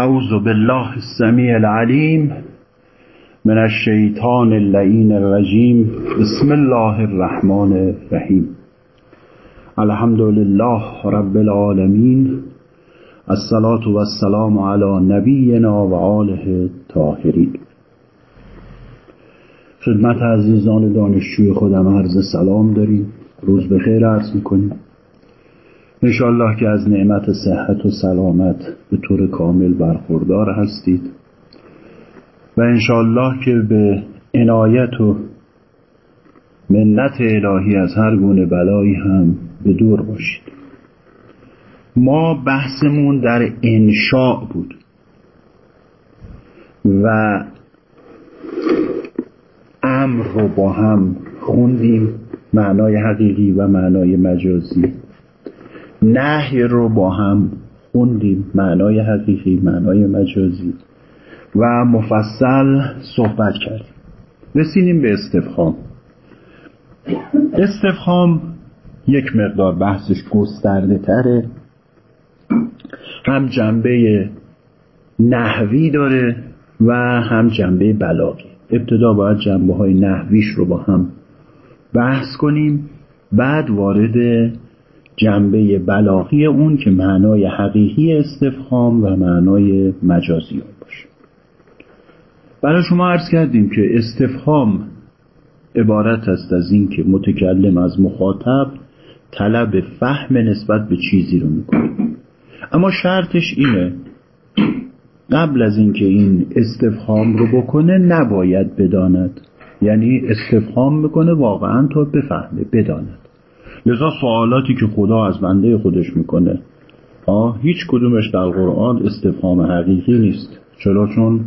أعوذ بالله السميع العليم من الشيطان اللعين الرجيم بسم الله الرحمن الرحيم الحمد لله رب العالمين الصلاة والسلام على نبينا و آله الطاهرین. خدمت عزیزان دانشجوی خودم عرض سلام داریم. روز بخیر عرض می‌کنیم. انشالله که از نعمت صحت و سلامت به طور کامل برخوردار هستید و انشالله که به عنایت و منت الهی از هر گونه بلایی هم به دور باشید. ما بحثمون در انشاء بود و امر رو با هم خوندیم معنای حقیقی و معنای مجازی. نهی رو با هم خوندیم معنای حقیقی معنای مجازی و مفصل صحبت کردیم. رسیدیم به استفهام. استفهام یک مقدار بحثش گسترده تره. هم جنبه نحوی داره و هم جنبه بلاغی. ابتدا باید جنبه های نحویش رو با هم بحث کنیم بعد وارد جنبه بلاغی اون که معنای حقیقی استفهام و معنای مجازی اون باشه. برای شما عرض کردیم که استفهام عبارت است از این که متکلم از مخاطب طلب فهم نسبت به چیزی رو می‌کنه. اما شرطش اینه قبل از اینکه این استفهام رو بکنه نباید بداند. یعنی استفهام می‌کنه واقعا تا بفهمه بداند. لذا سوالاتی که خدا از بنده خودش می‌کنه. آه هیچ کدومش در قرآن استفهام حقیقی نیست. چرا؟ چون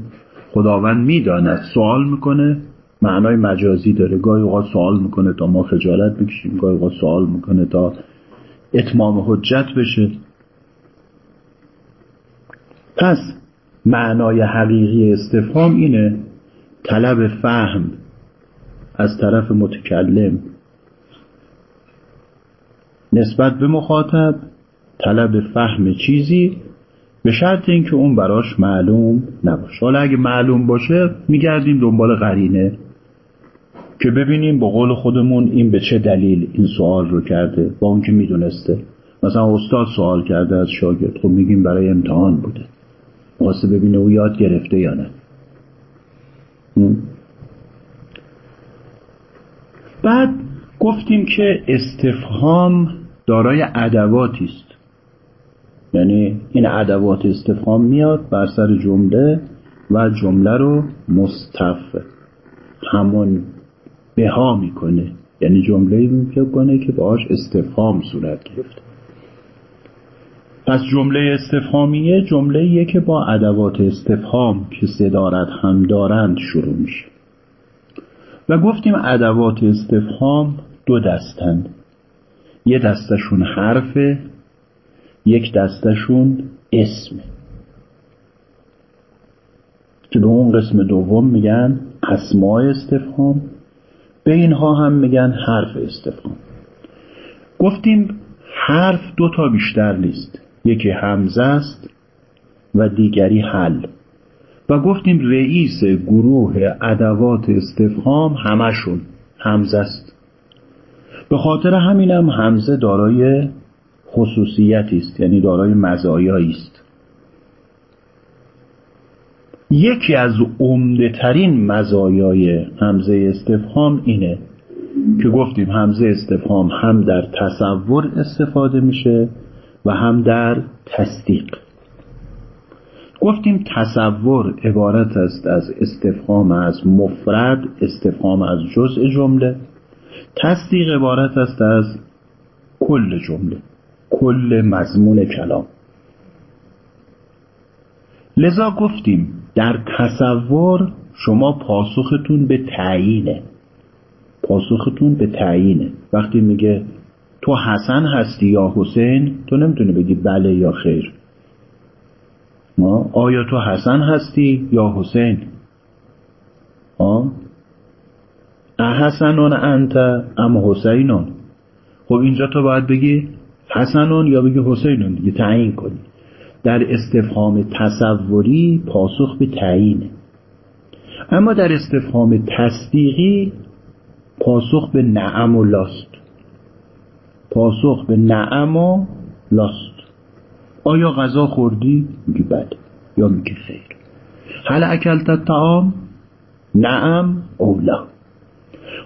خداوند می‌داند. سوال می‌کنه معنای مجازی داره. گاهی اوقات سوال می‌کنه تا ما خجالت بکشیم. گاهی اوقات سوال می‌کنه تا اتمام حجت بشه. پس معنای حقیقی استفهام اینه طلب فهم از طرف متکلم نسبت به مخاطب طلب فهم چیزی به شرط اینکه اون براش معلوم نباشه. حالا اگه معلوم باشه میگردیم دنبال قرینه که ببینیم با قول خودمون این به چه دلیل این سوال رو کرده. با اون که می‌دونسته. مثلا استاد سوال کرده از شاگرد. خب میگیم برای امتحان بوده. واسه ببینه او یاد گرفته یا نه. بعد گفتیم که استفهام دارای ادواتی است. یعنی این ادوات استفهام میاد بر سر جمله و جمله رو مستف همون بها می‌کنه. یعنی جمله می‌کنه که باهاش استفهام صورت گرفته پس جمله استفهامیه جمله که با ادوات استفهام که صدارت هم دارند شروع میشه. و گفتیم ادوات استفهام دو دستند. یه دستشون حرفه یک دستشون اسم. که به اون قسم دوم میگن اسماع استفهام به اینها هم میگن حرف استفهام. گفتیم حرف دو تا بیشتر نیست. یکی همزه است و دیگری حل. و گفتیم رئیس گروه ادوات استفهام همشون همزه است. به خاطر همینم هم همزه دارای خصوصیتی است یعنی دارای مزایایی است. یکی از عمده ترین مزایای همزه استفهام اینه که گفتیم همزه استفهام هم در تصور استفاده میشه و هم در تصدیق. گفتیم تصور عبارت است از استفهام از مفرد استفهام از جزء جمله. تصدیق عبارت است از کل جمله کل مضمون کلام. لذا گفتیم در تصور شما پاسختون به تعیینه. پاسختون به تعیینه. وقتی میگه تو حسن هستی یا حسین تو نمی‌تونی بگی بله یا خیر. ما آیا تو حسن هستی یا حسین؟ آه احسنون انت ام حسینون؟ خب اینجا تو باید بگی حسنون یا بگی حسینون دیگه تعیین کنی. در استفهام تصوری پاسخ به تعیینه. اما در استفهام تصدیقی پاسخ به نعم و لاست. پاسخ به نعم و لاست. آیا غذا خوردی؟ میگی بله. یا میگی خیر. هل اکلت تعام؟ نعم او لا.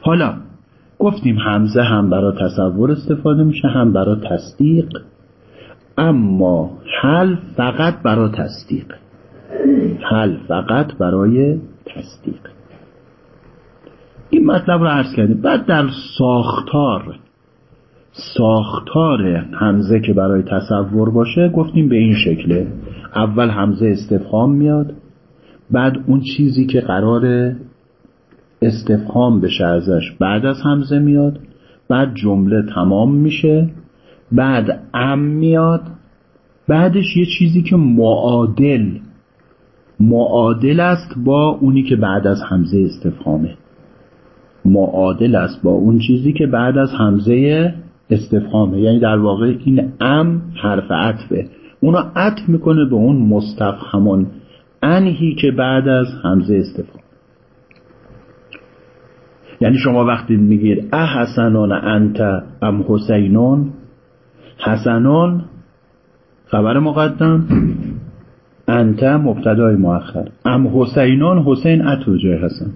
حالا گفتیم همزه هم برای تصور استفاده میشه هم برای تصدیق اما حل فقط برای تصدیق. حل فقط برای تصدیق. این مطلب رو عرض کردیم. بعد در ساختار ساختار همزه که برای تصور باشه گفتیم به این شکله اول همزه استفهام میاد بعد اون چیزی که قرار استفهام بشه ازش بعد از همزه میاد بعد جمله تمام میشه بعد ام میاد بعدش یه چیزی که معادل معادل است با اونی که بعد از همزه استفهامه. معادل است با اون چیزی که بعد از همزه استفهامه. یعنی در واقع این ام حرف عطفه. اونو عطف می‌کنه به اون مستفهمون. انهی که بعد از همزه استفهام. یعنی شما وقتی میگید اه حسنان انت ام حسینون حسنان خبر مقدم انت مبتدای مؤخر. ام حسینون حسین اتو جای حسن.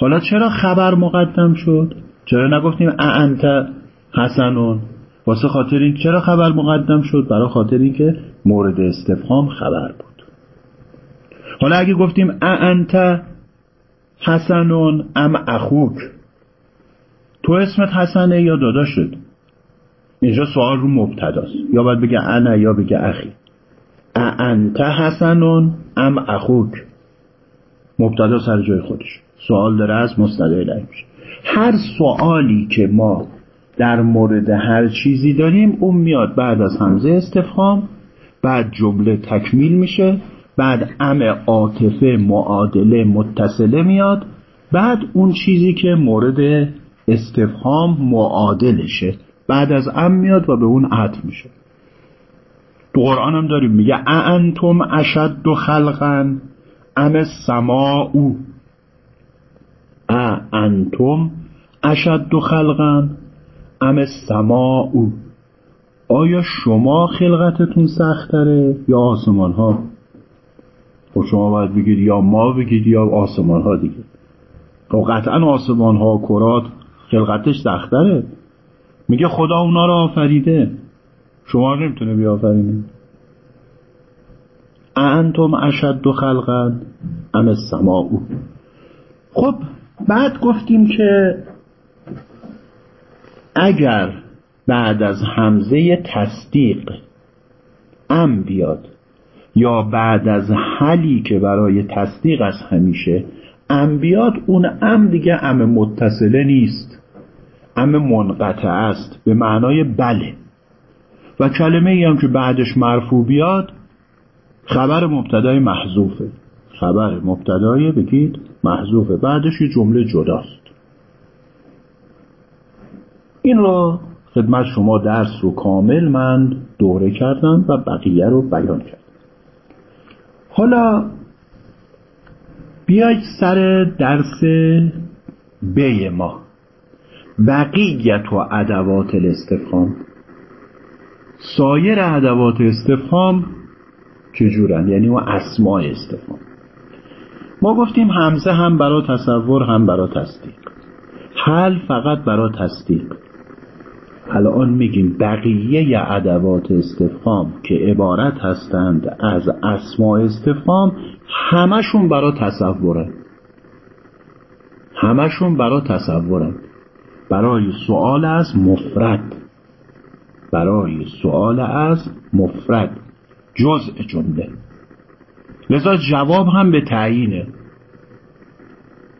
حالا چرا خبر مقدم شد؟ چرا نگفتیم انت حسنون واسه خاطر این چرا خبر مقدم شد؟ برای خاطر اینکه مورد استفهام خبر بود. حالا اگه گفتیم انت حسنون ام اخوک تو اسمت حسنه یا داداشت اینجا سوال رو مبتداست. یا باید بگه انا یا بگه اخی. انت حسنون ام اخوک. مبتدا سر جای خودش. سوال داره از مستدعی میشه. هر سوالی که ما در مورد هر چیزی داریم اون میاد بعد از همزه استفهام بعد جمله تکمیل میشه. بعد ام عاطفه معادله متصله میاد. بعد اون چیزی که مورد استفهام معادلشه. بعد از ام میاد و به اون عطف میشه. تو قرآن هم داریم. میگه انتم اشد خلقا ام سماعو. انتم اشد خلقا ام سماعو. آیا شما خلقتتون سختره یا آسمان ها خب شما باید بگید یا ما بگید یا آسمان ها دیگه. خب قطعا آسمان ها و کرات خلقتش سختره. میگه خدا اونا رو آفریده. شما نمی‌تونه بیافرینه انتم اشد خلقا ام السماء. خب بعد گفتیم که اگر بعد از همزه تصدیق ام بیاد یا بعد از حلی که برای تصدیق از همیشه ام بیاد اون ام دیگه ام متصله نیست. ام منقطع است. به معنای بله. و کلمه ای هم که بعدش مرفوع بیاد خبر مبتدای محذوفه. خبر مبتدای بگید محذوفه. بعدش یه جمله جداست. این را خدمت شما درس رو کامل من دوره کردم و بقیه رو بیان کردم. حالا بیاید سر درس بی ما. بقیت و ادوات الاستفهام. سایر ادوات استفهام چجورن؟ یعنی و اسماع استفهام. ما گفتیم همزه هم برای تصور هم برای تصدیق. حل فقط برای تصدیق. الان میگیم بقیه ادوات استفهام که عبارت هستند از اسماع استفهام همشون برای تصوره. همشون برای تصورن برای سوال از مفرد. برای سوال از مفرد. جزء جمله. لذا جواب هم به تعیینه.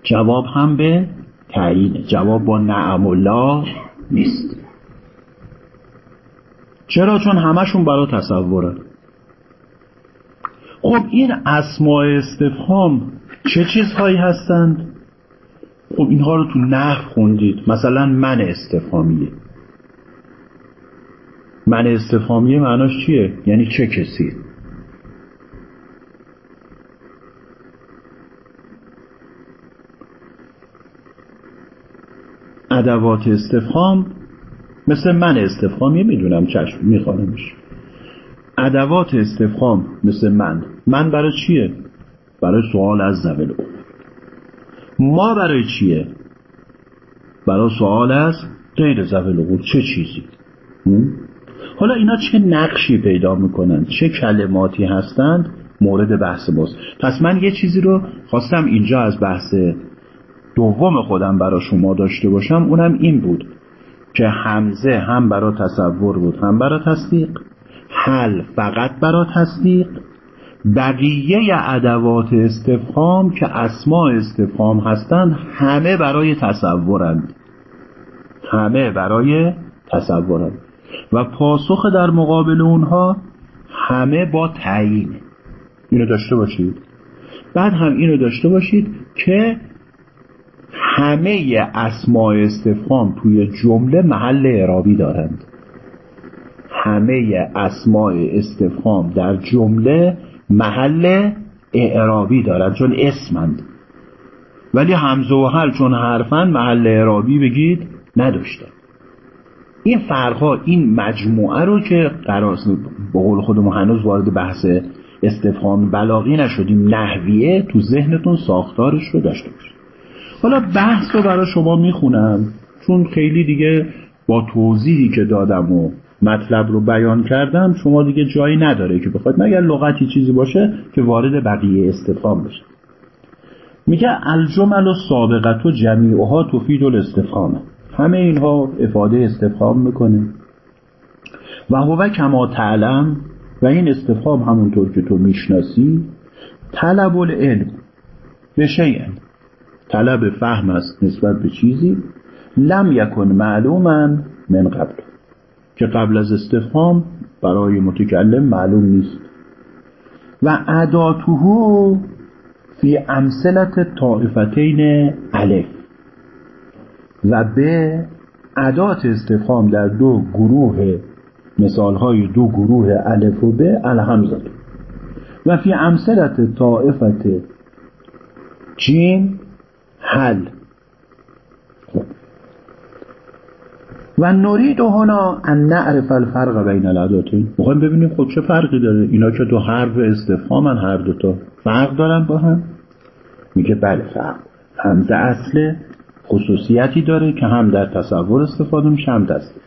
جواب هم به تعیینه. جواب با نعم الله نیست. چرا؟ چون همشون برای تصورن خب این اسماع استفهام چه چیزهایی هستند؟ خب اینها رو تو نحو خوندید. مثلا من استفهامیه. من استفهامی معناش چیه؟ یعنی چه کسی؟ ادوات استفهام مثل من استفهامی می‌دونم چشم میخوانمش. ادوات استفهام مثل من. من برای چیه؟ برای سوال از زول ما برای چیه؟ برای سوال از غیر زول چه چیزی؟ حالا اینا چه نقشی پیدا می‌کنن؟ چه کلماتی هستند؟ مورد بحث باز پس من یه چیزی رو خواستم اینجا از بحث دوم خودم برا شما داشته باشم. اونم این بود. که همزه هم برا تصور بود هم برا تصدیق. حل فقط برا تصدیق. بقیه ادوات استفهام که اسماع استفهام هستند همه برای تصورند. همه برای تصورند. و پاسخ در مقابل اونها همه با تعیین. اینو داشته باشید. بعد هم اینو داشته باشید که همه اسماع استفهام توی جمله محل اعرابی دارند. همه اسماع استفهام در جمله محل اعرابی دارند چون اسمند. ولی همزه و حل چون حرفن محل اعرابی بگید نداشته این فرقها این مجموعه رو که قرار به قول خودمون هنوز وارد بحث استفهام بلاغی نشدیم نحویه تو ذهنتون ساختارش رو داشته باشید. حالا بحث رو برای شما می‌خونم چون خیلی دیگه با توضیحی که دادم و مطلب رو بیان کردم شما دیگه جایی نداره که بخواید مگر لغتی چیزی باشه که وارد بقیه استفهام بشه. میگه الجمل و سابقت و جمیعها تفید الاستفهامه همه اینها افاده استفهام می‌کنه. و هو کما تعلم و این استفهام همونطور که تو می‌شناسی طلب العلم به طلب فهم است نسبت به چیزی لم یکن معلوما من قبل که قبل از استفهام برای متکلم معلوم نیست. و عداته فی امثلت طائفتین الف و به عدات استفهام در دو گروه مثال های دو گروه الف و به الهمزه و فی امثلت طائفت جیم حل و نورید هنا ان نعرف الفرق بین العداتین می‌خوایم ببینیم خب چه فرقی داره. اینا که دو حرف استفهامن هر دوتا فرق دارن با هم. میگه بله فرق. همزه اصل خصوصیتی داره که هم در تصور استفاده میشه هم دست.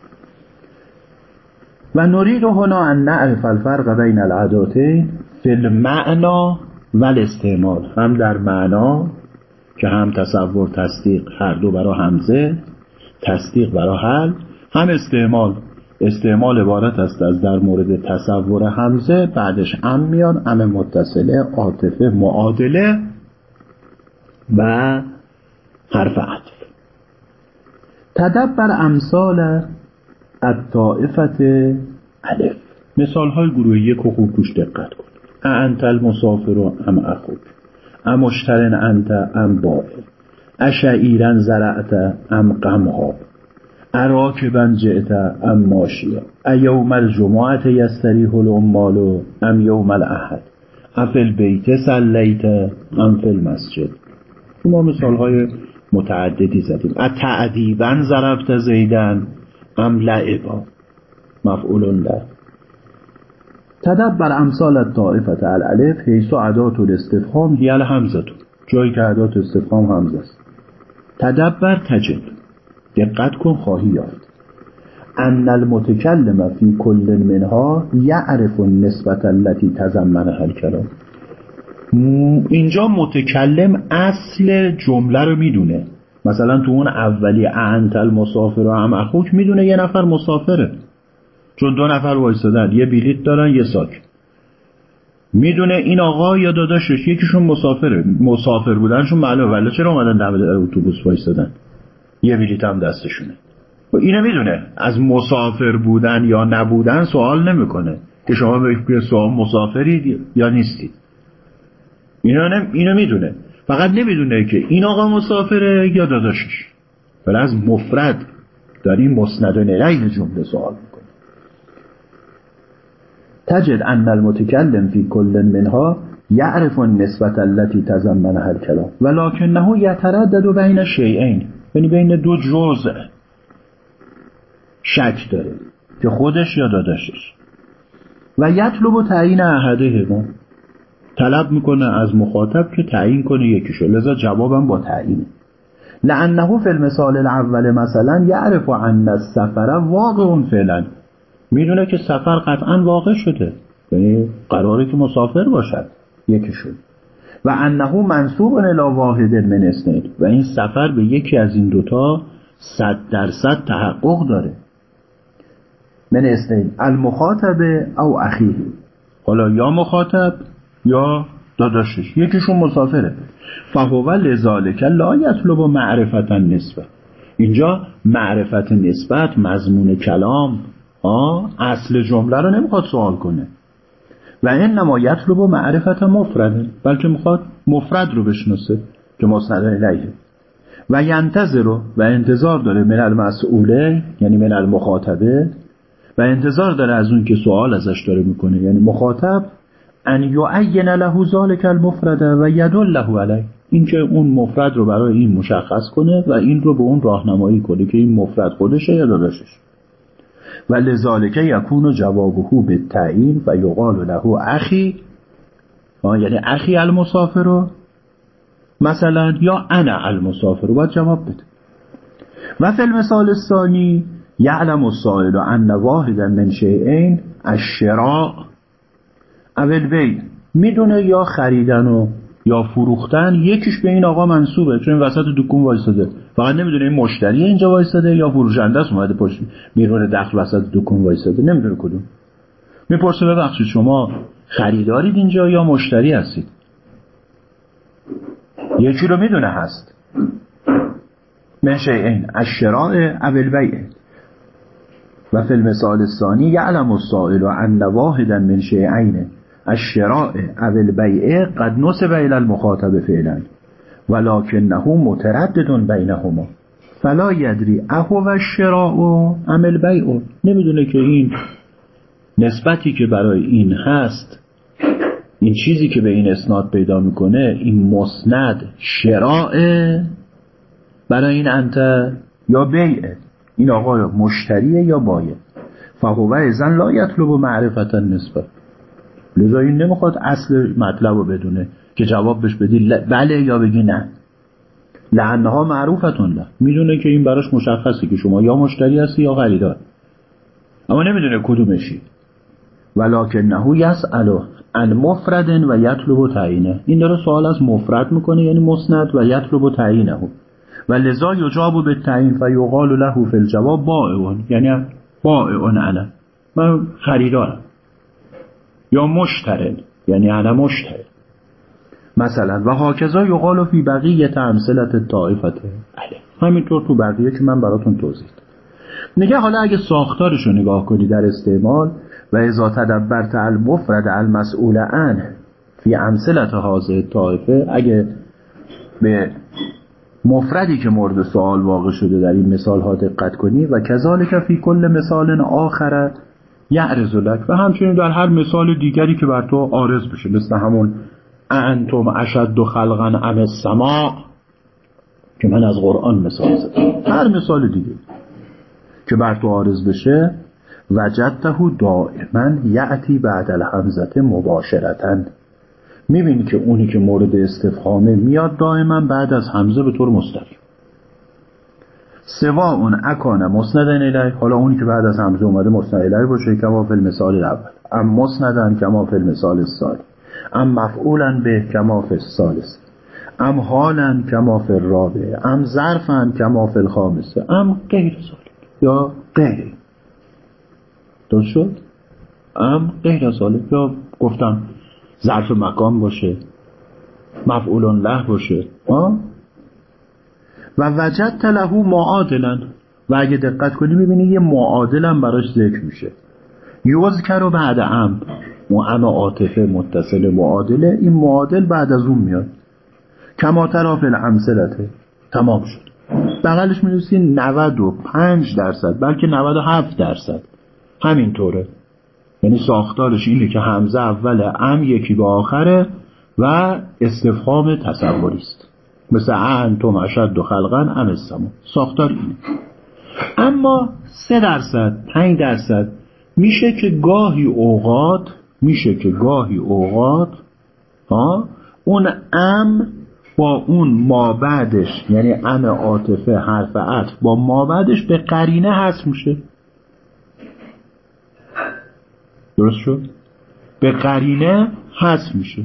و نرید هنا ان نعرف الفرق بین العداتین فی المعنا و الاستعمال هم در معنا که هم تصور تصدیق هر دو برا همزه تصدیق برا حل هم استعمال. استعمال عبارت است از در مورد تصور همزه بعدش ام میان ام متصله عاطفه معادله و حرف عطف. تدبر أمثال الطائفة الف. مثال های گروه یک و خوب دقت کن أأنت المسافر أم أخوك. أمشترٍ أنت أم بائع أشعيرًا زرعت أم قمحًا؟ أراكبًا جئت أم ماشيًا؟ أيوم الجمعة يستريح العمال أم يوم الأحد افل بیت سلیت ام فی المسجد؟ ما مثال های متعددی زدیم. اتعدیبن ضربت زیدن ام لعبا؟ مفعول در تدبر امثال الطائفت الالف حیث عدات الاستفهام هی الهمزه جایی که عدات استفهام همزه است. تدبر تجد. دقت کن خواهی یافت. ان المتکلم فی کل منها یعرف النسبت التي تزمنها الکلام اینجا متکلم اصل جمله رو می‌دونه. مثلا تو اون اولی انت المسافر و هم اخوک می‌دونه یه نفر مسافره. چون دو نفر وایستادن یه بلیت دارن یه ساک. می‌دونه این آقا یا داداشش یکیشون مسافره مسافر بودنشون معلومه. ولی چرا اومدن دم در اتوبوس وایستادن؟ یه بلیت هم دستشونه. و اینو می‌دونه. از مسافر بودن یا نبودن سوال نمی‌کنه. که شما به سوال مسافرید یا نیستید. اینو, نم... اینو می‌دونه. فقط نمی‌دونه که این آقا مسافره یا داداشش. ولی از مفرد داریم مسند و جمله سوال. تجد ان المتکلم فی کل منها یعرف النسبت التي تضمنها الکلام ولکنه یتردد بین شیئین یعنی بین دو جزء شک داره. که خودش یا داداشش. و یطلب تعیین احدهما. طلب می‌کنه از مخاطب که تعیین کنه یکیشو. لذا جوابم با تعیین. لانه فی المثال الاول مثلا یعرف ان السفر واقع فعلا. می‌دونه که سفر قطعا واقع شده. یعنی قراره که مسافر باشد. یکیشون. و انه منصوب الی واحد من اسنین و این سفر به یکی از این دوتا صد درصد تحقق داره. من اسنین المخاطب او اخیه. حالا یا مخاطب یا داداشش. یکیشون مسافره. فهو لذالک لا یطلب معرفت نسبت. اینجا معرفت نسبت مضمون کلام. آه اصل جمله رو نمی‌خواد سوال کنه. و این نما یطلب معرفت مفرده بلکه می‌خواد مفرد رو بشناسه که مسند الیه و ینتظر و انتظار داره من المسئوله یعنی من المخاطبه و انتظار داره از اون که سوال ازش داره می‌کنه یعنی مخاطب ان یعین له ذلک المفرد و یدل له علیه اینکه اون مفرد رو برای این مشخص کنه و این رو به اون راهنمایی کنه که این مفرد خودشه یا داداشش. و لذالک یکون جوابه به تعیین و یقال له اخی. یعنی اخی المسافر. رو مثلا یا انا المسافر. باید جواب بده. و فی المثال الثانی یعلم السائل ان واحدا من شیئین الشراء. اول بی می‌دونه یا خریدن و یا فروختن یکیش به این آقا منصوبه چون وسط دکون وایساده فقط نمی‌دونه این مشتری اینجا وایساده یا فروشنده است؟ اومده پشت بیرون دخل وسط دکون وایساده. نمی‌دونه کدوم. می‌پرسه ببخشید شما خریدارید اینجا یا مشتری هستید؟ یکی رو می‌دونه هست. من این الشراء اول بیع و فی المثال الثانی یعلم السائل ان واحدا من شیئین الشراء او البیع قد نصب الى المخاطب فعلا. ولكنه متردد بینهما. فلا یدری اهو و الشراء ام البیع. نمی‌دونه که این نسبتی که برای این هست این چیزی که به این اسناد پیدا می‌کنه این مسند شراء برای این انت یا بیعه این آقا مشتریه یا بایه فهو ازن لا یطلب معرفت نسبت. لذا این نمی‌خواد اصل مطلب رو بدونه. که جواب بهش بدی بله یا بگی نه. لعنها معروفتون له می‌دونه که این براش مشخصه که شما یا مشتری هستی یا خریدار. اما نمی‌دونه کدومشی. ولکنه یسالو ان مفرد و یطلب تعینه این داره سوال از مفرد می‌کنه یعنی مسند و یطلب تعینه و لذا یجاب به تعیین و یقال له فی الجواب بائعون یعنی بائعون انا من خریدارم. یا مشترن. یعنی انا مشترن. مثلا. و هاکذا یقال فی بقیه امثلت طائفته. بله. همینطور تو بقیه که من براتون توضیح نگه حالا اگه ساختارش رو نگاه کنی در استعمال و ازا تدبرت المفرد المسئول عن فی امثلت حاضر طائفه اگه به مفردی که مورد سوال واقع شده در این مثال ها دقت کنی و کذالک فی کل مثال آخر یعرض لک. و همچنین در هر مثال دیگری که بر تو آرز بشه مثل همون انتم اشد خلقا ام السما که من از قرآن مثال زدم. هر مثال دیگه. که بر تو آرز بشه وجدته دائما یعتی بعد الحمزت مباشرتن می‌بینی که اونی که مورد استفهامه میاد دائما بعد از حمزه به طور مستقیم. سوا اون اکانه مسندن الی حالا اونی که بعد از حمزه اومده مسند الی باشه کما فی المثال الاول. ام مسندن کما فی المثال الثانی. ام مفعولا به کما فی الثالث ام حالا کما فی ام ظرفا کما فی الخامسه ام غیر ذالک یا غیر. درست شد؟ ام غیر ذالک یا گفتم ظرف مکان باشه مفعول له باشه. ها و وجدت له معادلا و اگه دقت کنی می‌بینی یه معادلم براش ذکر میشه. یذکر و بعد ام. ام عاطفه متصل معادله این معادل بعد از اون میاد. کما طرف الامثلته تمام شد. بغلش می 95 درصد بلکه 97 درصد. همینطوره. یعنی ساختارش اینه که همزه اول ام یکی به آخره و استفهام تصوری است. مثل انتم اشد و خلقن ام السما ساختار اینه. اما سه درصد پنج درصد میشه که گاهی اوقات میشه که گاهی اوقات ها اون ام با اون ما بعدش یعنی ام عاطفه حرف عطف با ما بعدش به قرینه هست میشه. درست شد؟ به قرینه هست میشه.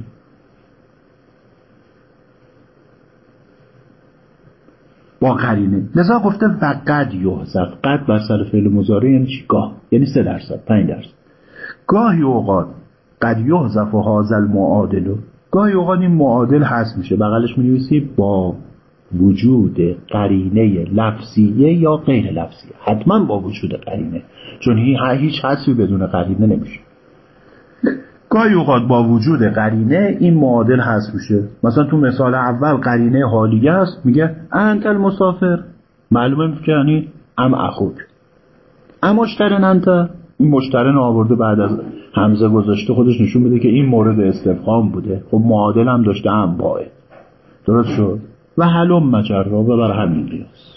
با قرینه. لذا گفته و قد یحذف. قد بر سر فعل مضارع یعنی چی؟ گاه. یعنی سه درصد پنج درصد. گاهی اوقات قد یحذف و حاضل معادلو گاهی اوقات این معادل هست میشه. بغلش می با وجود قرینه لفظیه یا غیر لفظیه. حتما با وجود قرینه. چون هیچ حدسی بدون قرینه نمیشه. گاهی اوقات با وجود قرینه این معادل هست میشه. مثلا تو مثال اول قرینه حالیه است. میگه انت المسافر. معلومه که یعنی ام اخوک. ام مشترن انت. این مشترن آورده بعد از همزه گذاشته خودش نشون میده که این مورد استفهام بوده. خب معادل هم داشته هم باه درست شد؟ و حلم مجرا و بر همین قیاس.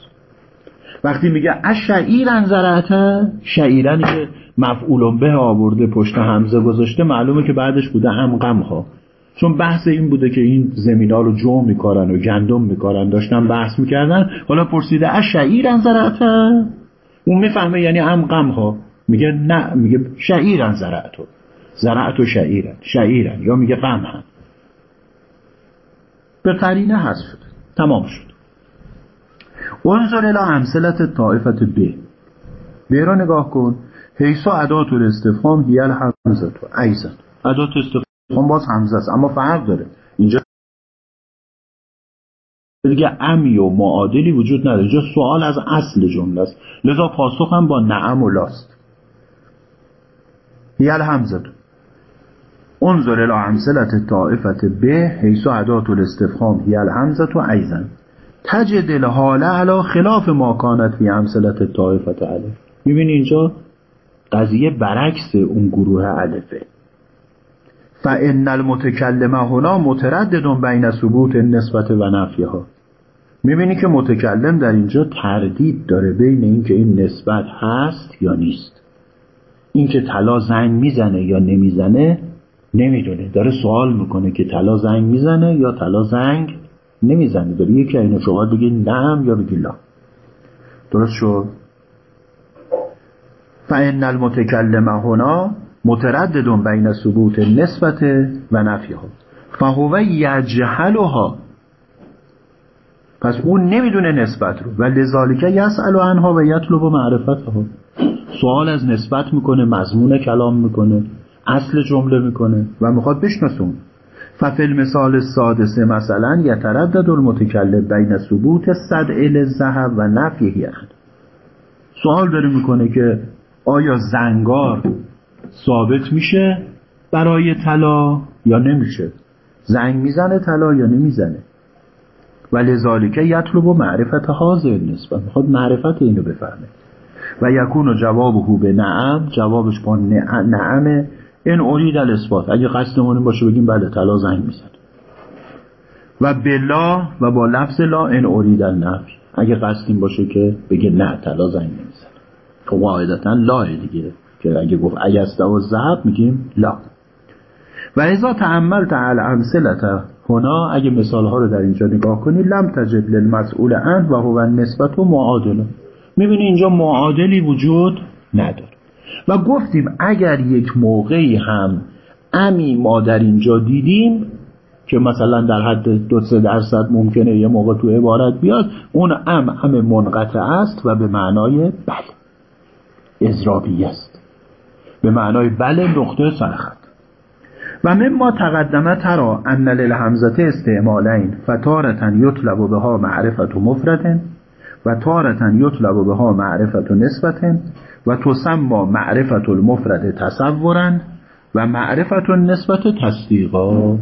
وقتی میگه از شعیرن زرعته شعیرنی که مفعول به آورده پشت همزه گذاشته معلومه که بعدش بوده هم غم ها چون بحث این بوده که این زمینا رو جو میکارن و گندم میکارن. داشتن بحث می‌کردن. حالا پرسیده از شعیرن زرعته اون می‌فهمه یعنی هم غم ها میگه نه میگه شعیرن زرعتو. زرعتو شعیرن شعیرن. یا میگه هم به قرینه هست شد. تمام شد. انظر الى امثلت طائفت ب. به را نگاه کن. حیث ادات الاستفهام هیل همزه تو ایزن ادات استفهام باز همزه است اما فرق داره. اینجا دیگه امی و معادلی وجود نداره. اینجا سوال از اصل جمله است. لذا پاسخ هم با نعم و لاست. تو انظر الى امثلت طائفت به حیث ادات الاستفهام هیل همزه تو ایزن تجد الحاله علا خلاف ما کانت فی امثلت طائفت الف می‌بینی اینجا قضیه برعکس اون گروه علفه فان المتکلم هنا متردد بین ثبوت نسبت و نفیه ها می‌بینی که متکلم در اینجا تردید داره بین اینکه این نسبت هست یا نیست. اینکه طلا زنگ می‌زنه یا نمی‌زنه نمی‌دونه. داره سوال می‌کنه که طلا زنگ می‌زنه یا طلا زنگ نمی‌زنه. داره یکی اینو شما بگی نم یا بگی لا. درست شد؟ فان المتکلم هنا متردد بین ثبوت نسبت و نفیها فهو یجهلها. پس اون نمی‌دونه نسبت رو. و لذالک یسأل عنها و یطلب معرفتها سوال از نسبت می‌کنه مضمون کلام می‌کنه اصل جمله می‌کنه و می‌خواد بشناسون. ففل مثال سادسه مثلا یتردد المتکلم بین ثبوت صد الذهب و نفیه سوال داره می‌کنه که آیا زنگار ثابت میشه برای طلا یا نمیشه؟ زنگ می‌زنه طلا یا نمی‌زنه؟ و لذالکه یطلب معرفت حاضر نسبت می‌خواد معرفت اینو بفهمه. و یکون و جوابه به نعم جوابش با نعمه. این اورید الاثبات. اگه قصدمون باشه بگیم بله طلا زنگ می‌زنه. و بلا و با لفظ لا این اورید النفی. اگه قصدیم باشه که بگه نه طلا زنگ نمی‌زنه. خب قاعدتا لا دیگه که اگه گفت اگسته و زهب میگیم لا. و ازا تعمل تعال امثلت هنا اگه مثال ها رو در اینجا نگاه کنی لم تجد للمسئول ان و هو نسبت و معادله می‌بینی اینجا معادلی وجود نداره. و گفتیم اگر یک موقعی هم امی ما در اینجا دیدیم که مثلا در حد دو سه درصد ممکنه یه موقع تو عبارت بیاد اون ام ام منقطع است و به معنای بله ازرابی است. به معنای بله نقطه سرخط. و مما تقدمه ترا ان للهمزه استعمالین فتارتا یطلب بها معرفت و مفرد و تارتا یطلب بها معرفت و نسبت و تسمى معرفت المفرد تصورا و معرفت نسبت تصدیقا.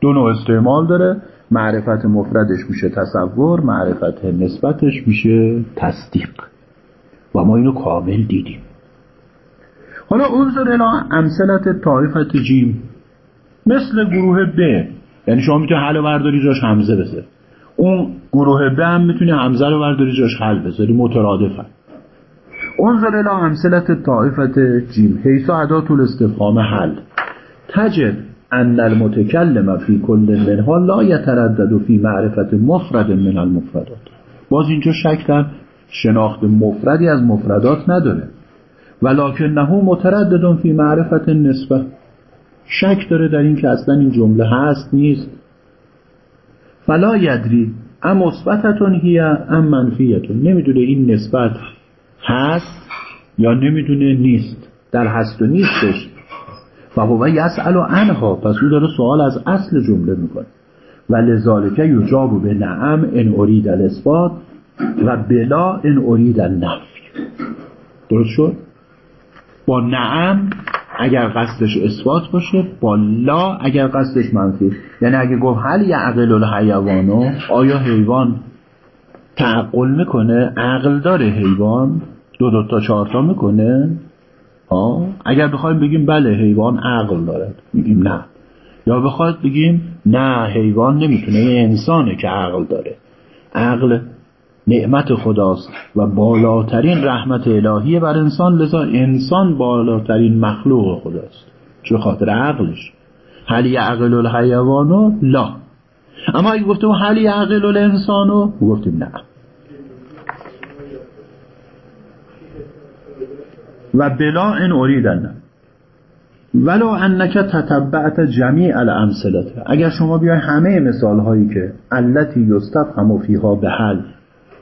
دو نوع استعمال داره. معرفت مفردش میشه تصور معرفت نسبتش میشه تصدیق. و ما اینو کامل دیدیم. حالا انظر الى امثلت طایفت جیم. مثل گروه ب. یعنی شما می‌تونی حل برداری جاش همزه بذاری اون گروه ب هم می‌تونی همزه رو برداری جاش حل بذاری. مترادفن. انظر الى امثلت طائفت جیم. حیث عدات الاستفهام حل. تجد ان المتکلم فی کل منها لا یتردد فی معرفت مفرد من المفردات. باز اینجا شک در شناخت مفردی از مفردات نداره. ولکنه متردد فی معرفت نسبه شک داره در این که اصلا این جمله هست نیست. فلا یدری ام مثبتتون هی ام منفیتون. نمی‌دونه این نسبت هست یا نمی‌دونه نیست. در هست و نیستش. و هو یسأل عنها. پس او داره سوال از اصل جمله می‌کنه. و لذالک یجاب به نعم ان ارید الاثبات و بلا ان ارید النفی. درست شد؟ با نعم اگر قصدش اثبات باشه با لا اگر قصدش منفی. یعنی اگه گفت هل یعقل الحیوانو آیا حیوان تعقل می‌کنه؟ عقل داره حیوان. دو دو تا چهار تا می‌کنه. ها اگر بخوایم بگیم بله حیوان عقل داره. میگیم نه. یا بخواد بگیم نه حیوان نمی‌تونه یه انسانه که عقل داره. عقل نعمت خداست و بالاترین رحمت الهی بر انسان لذا انسان بالاترین مخلوق خداست. چه خاطر عقلش؟ هل یعقل الحیوانو لا. اما اگه گفتم هل یعقل الانسانو گفتیم نه. و بلا ان اریدن. ولو انک تتبعت جمیع الامثله اگر شما بیای همه مثال هایی که التی یستفهم فیها به حل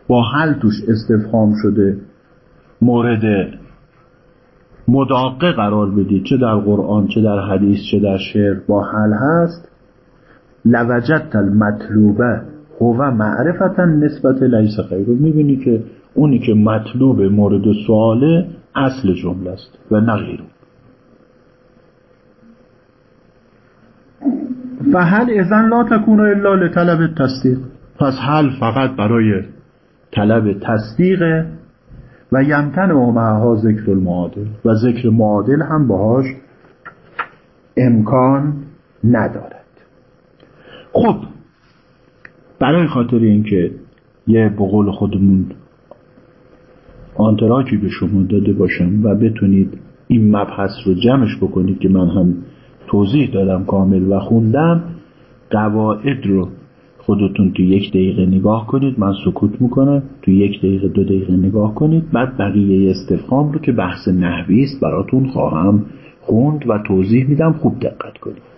با حل توش استفهام شده مورد مداقه قرار بدید چه در قرآن چه در حدیث چه در شعر با حل هست. لوجدت المطلوبه هو معرفتا نسبت لیس خیر. می‌بینی که اونی که مطلوب مورد سواله اصل جمله است و نه غیره فهل اذن لا تکون الا لطلب تصدیق پس حل فقط برای طلب تصدیق و یمکن و معها ذکر المعادل و ذکر معادل هم باهاش امکان ندارد. خب برای خاطر اینکه یه بقول خودمون آنتراکی به شما داده باشم و بتونید این مبحث رو جمعش بکنید که من هم توضیح دادم کامل و خوندم قواعد رو خودتون تو یک دقیقه نگاه کنید من سکوت می‌کنم. تو یک دقیقه دو دقیقه نگاه کنید. بعد بقیه استفهام رو که بحث نحوی است براتون خواهم خوند و توضیح میدم. خوب دقت کنید.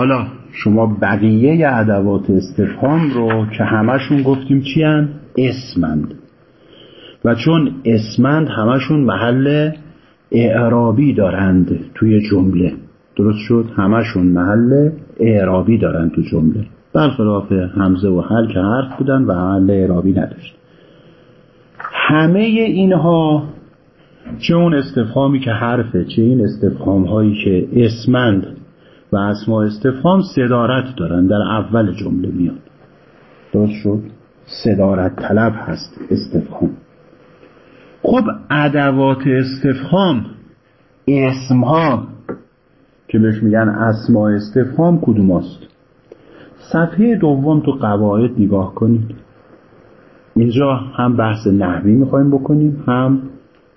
حالا شما بقیه ادوات استفهام رو که همشون گفتیم چی هن؟ اسمند. و چون اسمند همشون محل اعرابی دارند توی جمله. درست شد؟ همشون محل اعرابی دارند تو جمله. برخلاف همزه و حل که حرف بودن و محل اعرابی نداشت. همه اینها چه اون استفهامی که حرفه چه این استفهام هایی که اسمند و اسما استفهام صدارت دارن. در اول جمله میاد. درست شد؟ صدارت طلب هست. استفهام. خب ادوات استفهام اسم ها که بهش میگن اسما استفهام کدوم است صفحه دوم تو قواعد نگاه کنید. اینجا هم بحث نحوی می‌خوایم بکنیم هم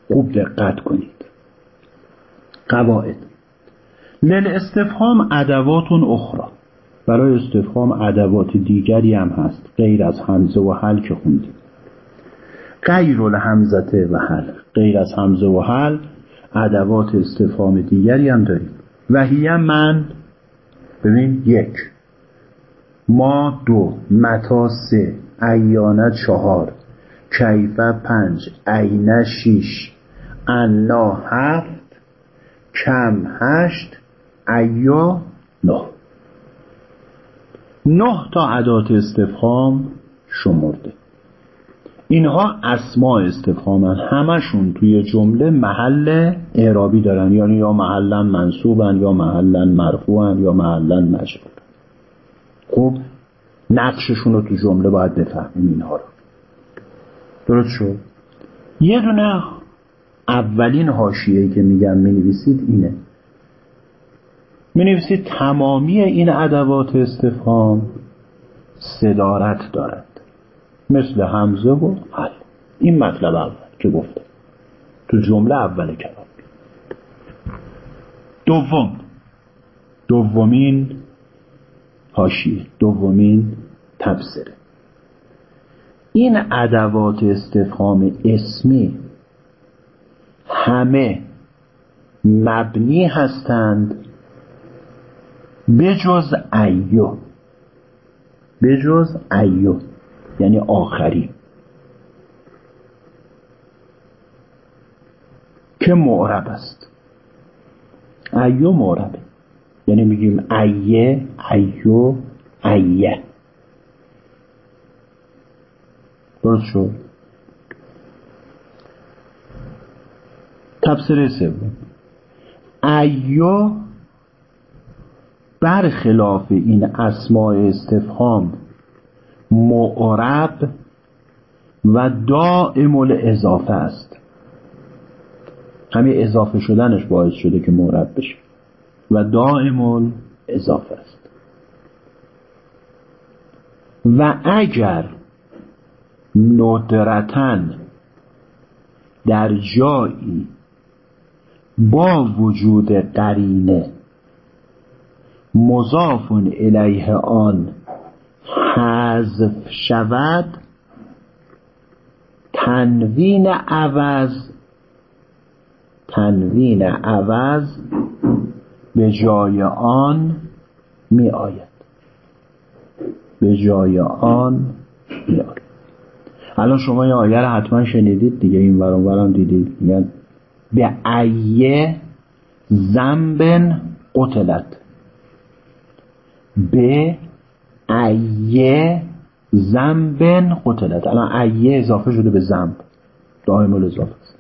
خوب دقت کنید. قواعد. لل استفهام ادوات اخرى. برای استفهام ادوات دیگری هم هست غیر از همزه و حل که خوندیم. غیر الهمزته و حل. غیر از همزه و حل ادوات استفهام دیگری هم داریم. و هی من ببین یک. ما دو. متا سه. ایانه چهار. کیفه پنج. عینه شیش انا هفت. کم هشت. ایا نه. نه تا عدات استفهام شمرده. اینها اسماع استفهامن. همشون توی جمله محل اعرابی دارن. یعنی یا محلا منصوبن یا محلا مرفوعن یا محلا مجرور خب نقششون رو تو جمله باید بفهمیم اینها رو. درست شد؟ یه دونه اولین حاشیه‌ای که میگم می‌نویسید اینه. می‌نویسید تمامی این ادوات استفهام صدارت دارد. مثل همزه و حل این مطلب اول که گفته. تو جمله اول کلام. دوم. دومین حاشیه. دومین تبصره این ادوات استفهام اسمی همه مبنی هستند بجز ایو. بجز ایو. یعنی آخری. که معرب است. أيُّ معربه. یعنی میگیم أيَّ أيُّ أيِّ. درست شد؟ تفسیر سوم. أيُّ برخلاف این اسماء استفهام معرب و دائم اضافه است. همین اضافه شدنش باعث شده که معرب بشه و دائم اضافه است. و اگر ندرتن در جایی با وجود قرینه مضاف الیه آن حذف شود تنوین عوض تنوین عوض به جای آن می آید. به جای آن می آید. الان شما یه آیه رو حتما شنیدید دیگه این ورانورم دیدید. میگن به ایه زنبن قتلت. به ایه زنبن قتلت. الان ایه اضافه شده به زنب دائم اضافه است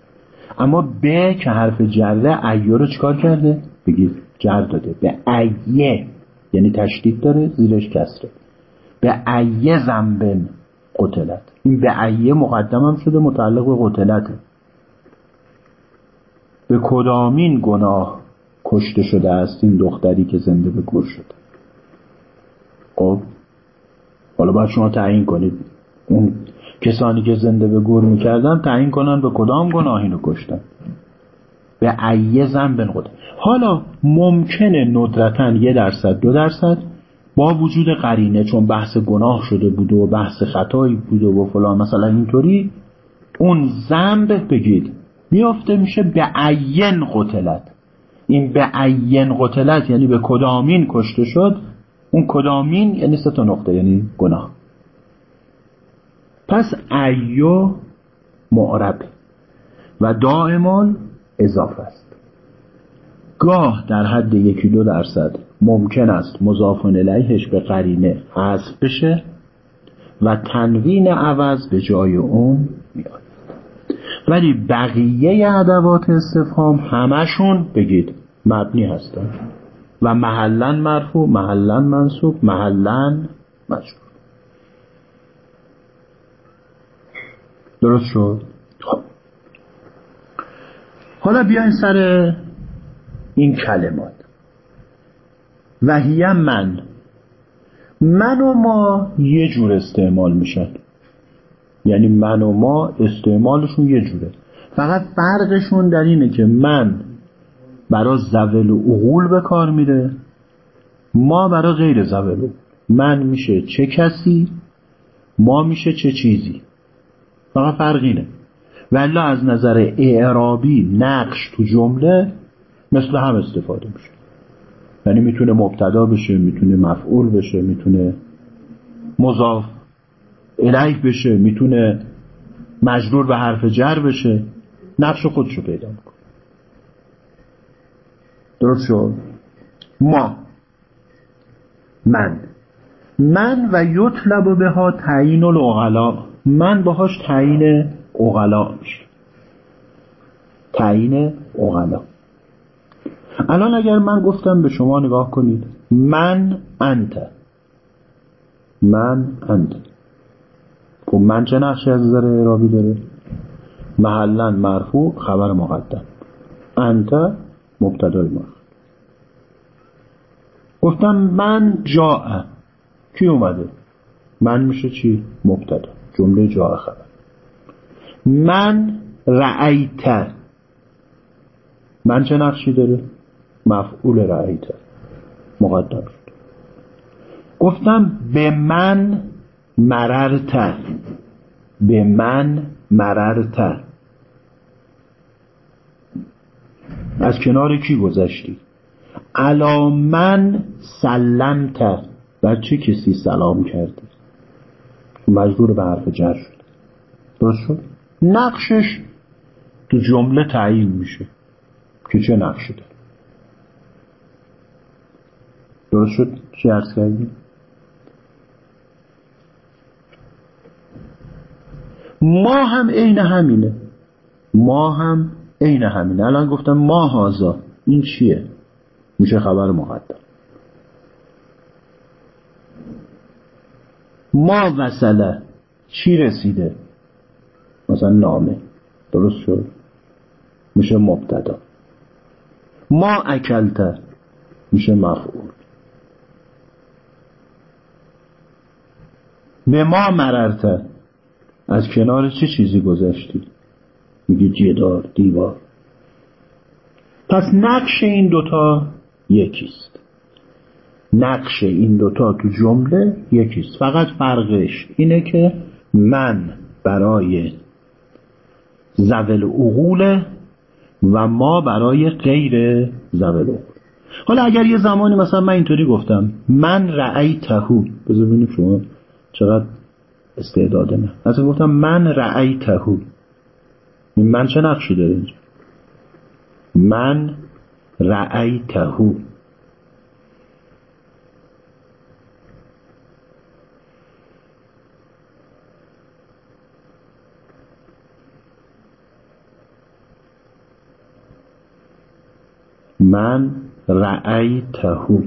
اما به که حرف جره ایه رو چکار کرده؟ بگید جر داده. به ایه یعنی تشدید داره زیرش کسره. به ایه زنبن قتلت. این به ایه مقدمم شده متعلق به قتلته به کدامین گناه کشته شده است این دختری که زنده به گور شده؟ خب؟ حالا باید شما تعیین کنید. اون کسانی که زنده به گور می‌کردن تعیین کنن به کدام گناه اینو کشتن؟ به ایه زن خود حالا ممکنه ندرتن یه درصد دو درصد با وجود قرینه چون بحث گناه شده بوده و بحث خطایی بوده و فلان مثلا اینطوری اون زنب بگید. بیافته میشه به عین قتلت این به عین قتلت یعنی به کدامین کشته شد؟ اون کدامین یعنی سه تا نقطه یعنی گناه. پس ایو معربه و دائمان اضافه است. گاه در حد یکی دو درصد ممکن است مضاف الیهش به قرینه حذف بشه و تنوین عوض به جای اون میاد. ولی بقیه ادوات استفهام همشون بگید مبنی هستن. و محلا مرفوع محلا منصوب محلا مجرور. درست شد؟ خب. حالا بیاین سر این کلمات. وحیم من. من و ما یه جور استعمال میشن یعنی من و ما استعمالشون یه جوره. فقط فرقشون در اینه که من برای زول و اغول به کار میره. ما برای غیر زول من میشه چه کسی ما میشه چه چیزی. فقط فرقینه ولی از نظر اعرابی نقش تو جمله مثل هم استفاده میشه. یعنی می‌تونه مبتدا بشه می‌تونه مفعول بشه می‌تونه مضاف الیه بشه می‌تونه مجرور به حرف جر بشه. نقش خودشو پیدا می‌کنه. درست شد؟ ما. من. من و یطلب به ها تعیین الاغلا. من باهاش تعیین اغلا میشه. تعیین اغلا. الان اگر من گفتم به شما نگاه کنید. من انت. من انت. خب من چه نقشی از نظر اعرابی داره؟ محلا مرفوع خبر مقدم. انت مبتدای ما. گفتم من جا کی اومده؟ من میشه چی؟ مبتدا. جمله جا خبر. من رأیت. من چه نقشی داره؟ مفعول رأیت. مقدم شد. گفتم به من مررت. به من مررت. از کنار کی گذشتی؟ علا من سلمت. بر چه کسی سلام کردی؟ مجبور به حرف جر شد. درست شد؟ نقشش تو جمله تعیین میشه که چه نقشی داره. درست شد؟ چی عرض کردیم ما هم عین همینه. ما هم عین همینه الان گفتم ما هازا. این چیه؟ میشه خبر مقدم؟ ما وصله. چی رسیده؟ مثلا نامه. درست شد؟ میشه مبتدا. ما اکلته. میشه مفعول. به ما مررته. از کنار چه چیزی گذشتی؟ میگه جدار دیوار. پس نقش این دوتا یکیست. نقش این دوتا تو جمله یکیست. فقط فرقش اینه که من برای زول اغوله و ما برای غیر زول اغول حالا اگر یه زمانی مثلا من اینطوری گفتم من رعی تهو بذار ببینیم شما چقدر استعداد من اصلا گفتم من رعی تهو من چه نقشی داره اینجا من رعی تهو من رأیتهو.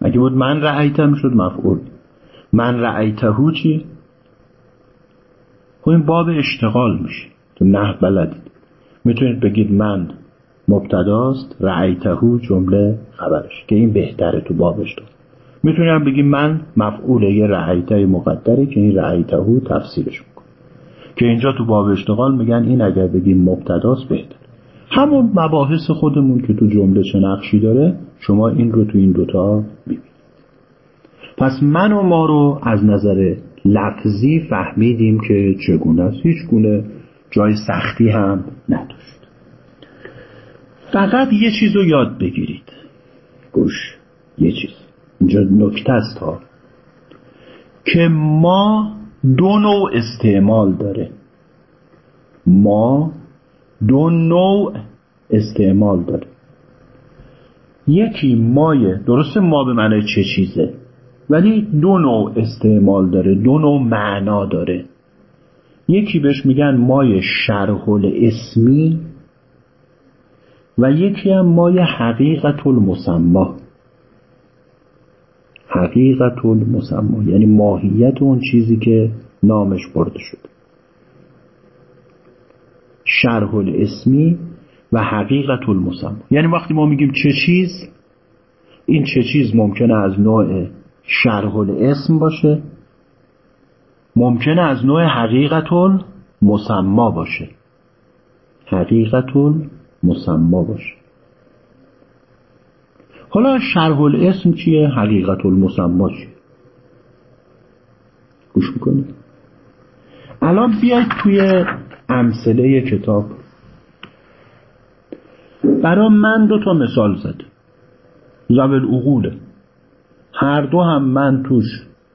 اگه بود من رأیته می‌شد مفعول. من رأیتهو چی؟ خب این باب اشتغال میشه. نه بلدید می‌تونید بگید من مبتداست رأیتهو جمله خبرش که این بهتره تو باب اشتغال می‌تونیم بگیم من مفعول یه رأیته مقدره که این رأیتهو تفسیرش می‌کنه. که اینجا تو باب اشتغال میگن این اگر بگیم مبتداست بهتر. همون مباحث خودمون که تو جمله چه نقشی داره شما این رو تو این دوتا ببینید پس من و ما رو از نظر لفظی فهمیدیم که چگونه است. هیچ گونه جای سختی هم نداشت. فقط یه چیز رو یاد بگیرید. گوش یه چیز. اینجا نکته است ها. که ما دو نوع استعمال داره. ما دو نوع استعمال داره. یکی مایه درسته ما به معنای چه چیزه؟ ولی دو نوع استعمال داره دو نوع معنا داره. یکی بهش میگن مای شرح اسمی و یکی هم مای حقیقت المسما حقیقت المسما یعنی ماهیت اون چیزی که نامش برده شده. شرح اسمی و حقیقت المسما یعنی وقتی ما میگیم چه چیز این چه چیز ممکنه از نوع شرح اسم باشه ممکنه از نوع حقیقت المسما باشه. حقیقت المسما باشه. حالا شرح الاسم چیه؟ حقیقت المسما چیه؟ گوش می‌کنید. الان بیاید توی امثله کتاب. برا من دو تا مثال زده زبل اغوله هر دو هم من توش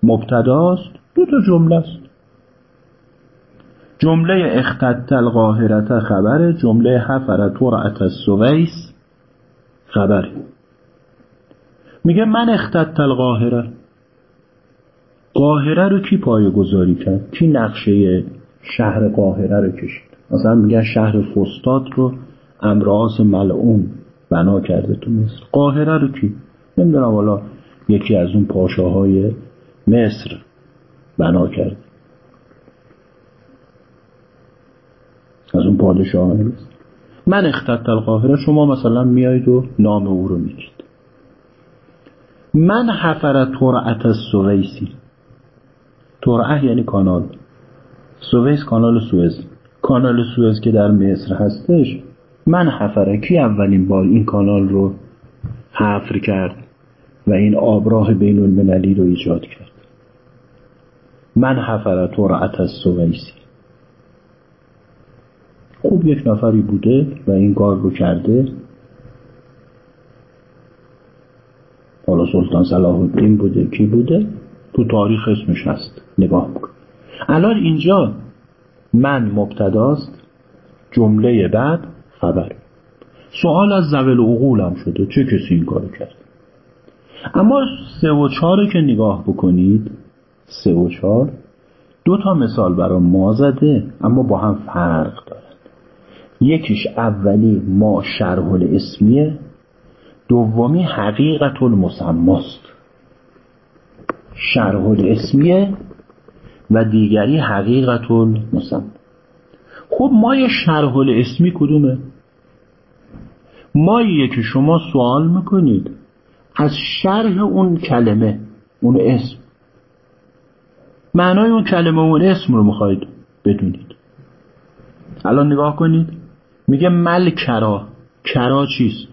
مبتداست. دو تا جمله است. جمله اختت القاهرت خبره جمله حفرت ورعت السویس خبره میگه من اختت القاهره قاهره رو کی پایه گذاری کرد؟ کی نقشه شهر قاهره رو کشید؟ مثلا میگن شهر فستاد رو امراض ملعون بنا کرده تو مصر. قاهره رو کی؟ نمی‌دونم حالا یکی از اون پاشاهای مصر. بنا کرد. از اون پادشاهان مصر من اختت القاهره شما مثلا میایید و نام او رو میگید. من حفرت ترعت السویسی ترعه یعنی کانال. سویس کانال سوئز کانال سوئز که در مصر هستش. من حفره کی اولین بار این کانال رو حفر کرد و این آبراه بین المللی رو ایجاد کرد؟ من حفره ترعت السویسی خوب یک نفری بوده و این کار رو کرده. حالا سلطان صلاح الدین بوده کی بوده؟ تو تاریخ اسمش هست. نگاه بکن الان اینجا من مبتداست جمله بعد خبر. سوال از زول عقولم شده چه کسی این کارو کرد؟ اما سه و چهار که نگاه بکنید سه و دو تا مثال برای ما زده اما با هم فرق دارن. یکیش اولی ما شرح اسمیه دومی حقیقت المسماست. شرح اسمیه و دیگری حقیقت المسما خب مای شرح اسمی کدومه؟ ماییه که شما سوال می‌کنید از شرح اون کلمه اون اسم معنای اون کلمه اون اسم رو می‌خواید بدونید. الان نگاه کنید. میگه مل کرا. کرا چیست؟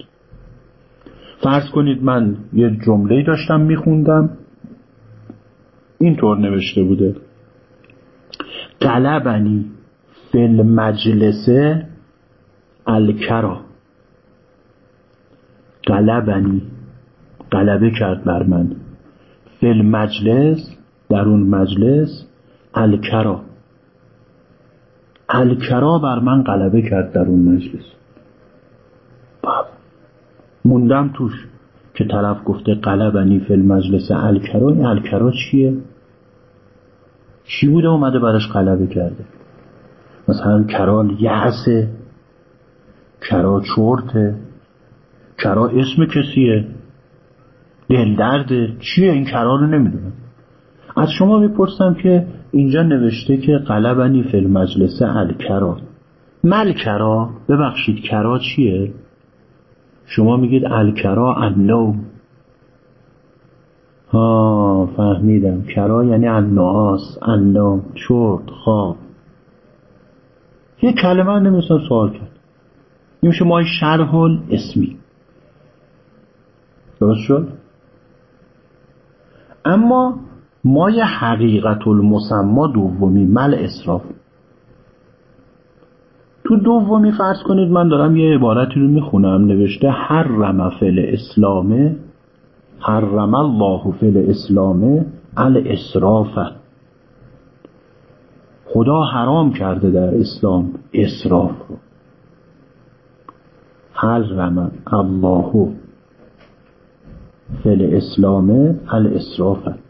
فرض کنید من یه جمله داشتم میخوندم. اینطور نوشته بوده. قلبنی فل مجلسه الکرا. قلبنی قلبه کرد بر من. فل مجلس در اون مجلس الکرا. الکرا بر من غلبه کرد در اون مجلس. موندم توش که طرف گفته قلبنی فی المجلس الکرا. این الکرا چیه؟ چی بوده اومده براش غلبه کرده؟ مثلا کرا یعسه کرا چورته کرا اسم کسیه؟ دل درده چیه؟ این کرا رو نمی‌دونم. از شما می‌پرسم که اینجا نوشته که قلبنی فی المجلس الکرا. مل کرا؟ ببخشید کرا چیه؟ شما میگید الکرا النوم. ها فهمیدم. کرا یعنی النعاس النوم. چرت خواب. یه کلمه نمیستم سوال کرد. این میشه مای شرح اسمی درست شد؟ اما مای حقیقت المسما دومی مل اسراف. تو دومی فرض کنید من دارم یه عبارتی رو می‌خونم نوشته حرم فل اسلامه حرم الله فل اسلامه الاسرافه خدا حرام کرده در اسلام اسراف. رو حرم الله فل اسلامه الاسرافه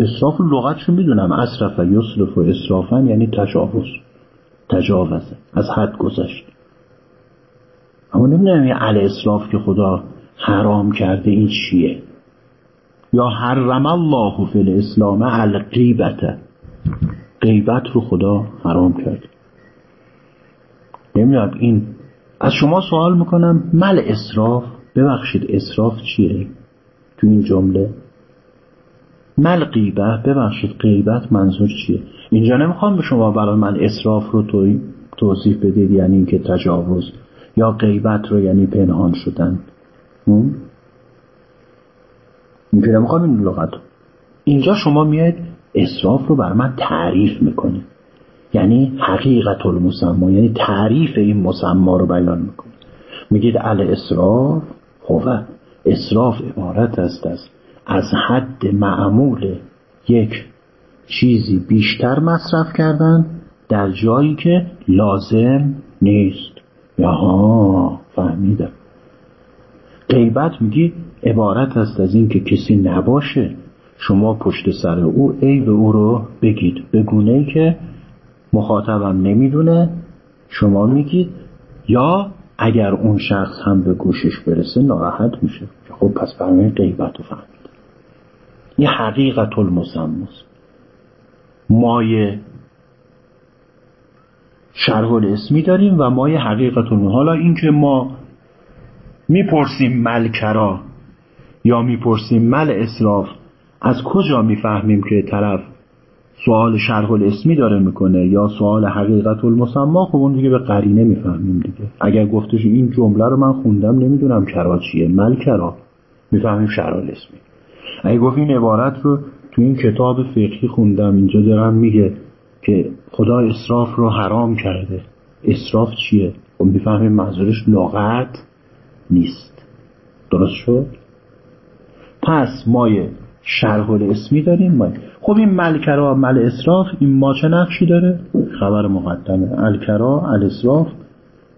اسراف لغتشو می‌دونم. اصرف یصرف و اسرافن یعنی تجاوز. تجاوزه. از حد گذشت. اما نمی‌دونم یه ال اسراف که خدا حرام کرده این چیه. یا حرم الله فی الاسلام الغیبت. غیبت رو خدا حرام کرده. نمی‌دونم این از شما سوال می‌کنم مل اسراف ببخشید اسراف چیه؟ تو این جمله؟ مل غیبت ببخشید غیبت منظور چیه؟ اینجا نمی‌خوام به شما برای من اسراف رو توی توصیف بدید یعنی اینکه تجاوز یا غیبت رو یعنی پنهان شدن. اینکه نمی‌خوام این لغت اینجا شما میاد اسراف رو بر من تعریف می‌کنید. یعنی حقیقت المسما یعنی تعریف این مسما رو بیان می‌کنید. میگید ال اسراف خوبه اسراف عبارت است از از حد معمول یک چیزی بیشتر مصرف کردن در جایی که لازم نیست. یاها فهمیدم. غیبت میگی عبارت است از این که کسی نباشه. شما پشت سر او عیب او رو بگید. به گونه ای که مخاطبم نمی‌دونه. شما میگید یا اگر اون شخص هم به گوشش برسه ناراحت میشه. خب پس برای غیبت رو فهمید یه حقیقت المسموس مایه شرح الاسمی داریم و مایه حقیقت حالا اینکه ما می‌پرسیم ملکرا یا می‌پرسیم مل اسراف از کجا می‌فهمیم که طرف سوال شرح الاسمی داره می‌کنه یا سوال حقیقت المسما خب اون دیگه به قرینه می‌فهمیم دیگه. اگر گفتش این جمله رو من خوندم نمی‌دونم کرا چیه. مل کرا. می‌فهمیم شرح الاسمی. اگه گفت این عبارت رو تو این کتاب فقهی خوندم. اینجا دارم میگه که خدا اسراف رو حرام کرده. اسراف چیه؟ خب می‌فهمیم منظورش لغت نیست. درست شد؟ پس مایه شرح اسمی داریم. ما خب این ملکرا مل اسراف این ما چه نقشی داره؟ خبر مقدمه. الکرا الاسراف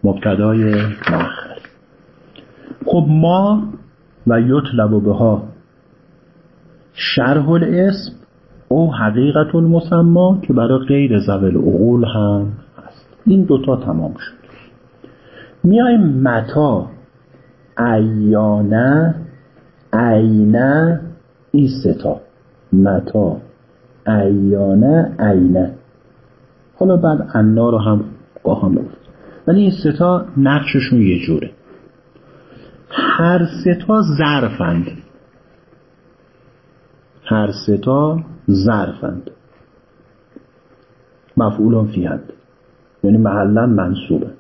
مبتدای مؤخر. خب ما و یطلب به ها شرح الاسم او حقیقت المسما که برای غیر زول عقول هم هست این دوتا تمام شد. میایم متا ایانه عینه این ستا متا ایانه عینه حالا بعد انا رو هم هم گفت ولی این ستا نقششون یه جوره. هر ستا ظرفند. هر ستا ظرفند. مفعولان فیهند یعنی محلا منصوبند.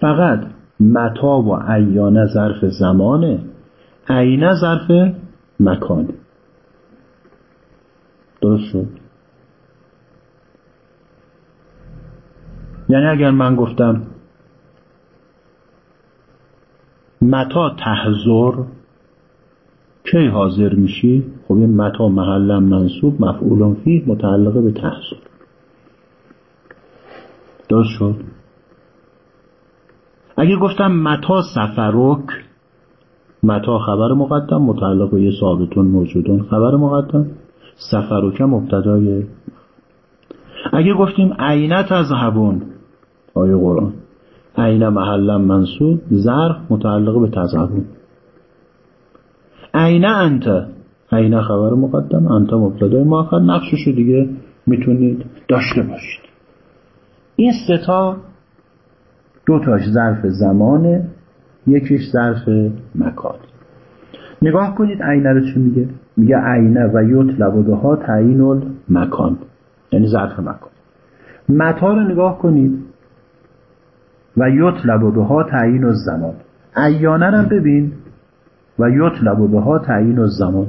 فقط متا و ایانه ظرف زمانه عینه ظرف مکانه. درست شد؟ یعنی اگر من گفتم متا تحضر کی حاضر میشی؟ خب این متا محلا منصوب مفعولان فی متعلقه به تحضر درست شد؟ اگه گفتم متا سفرک متا خبر مقدم متعلق به یه ثابتون موجودون خبر مقدم سفرک مبتدای. اگه گفتیم عینت از هبون آیه قرآن عین محلا منصوب ظرف متعلق به تذهبون. عین انت عین خبر مقدم انت مبتدای مؤخر نقششو دیگه می‌تونید داشته باشید. این ستا دو تاش ظرف زمانه یکیش ظرف مکان. نگاه کنید عینه رو چی میگه؟ میگه عینه و یطلب ها تعیین مکان یعنی ظرف مکان. متا رو نگاه کنید. و یطلب ها تعیین زمان ایانه رو ببین. و یطلب ها تعیین زمان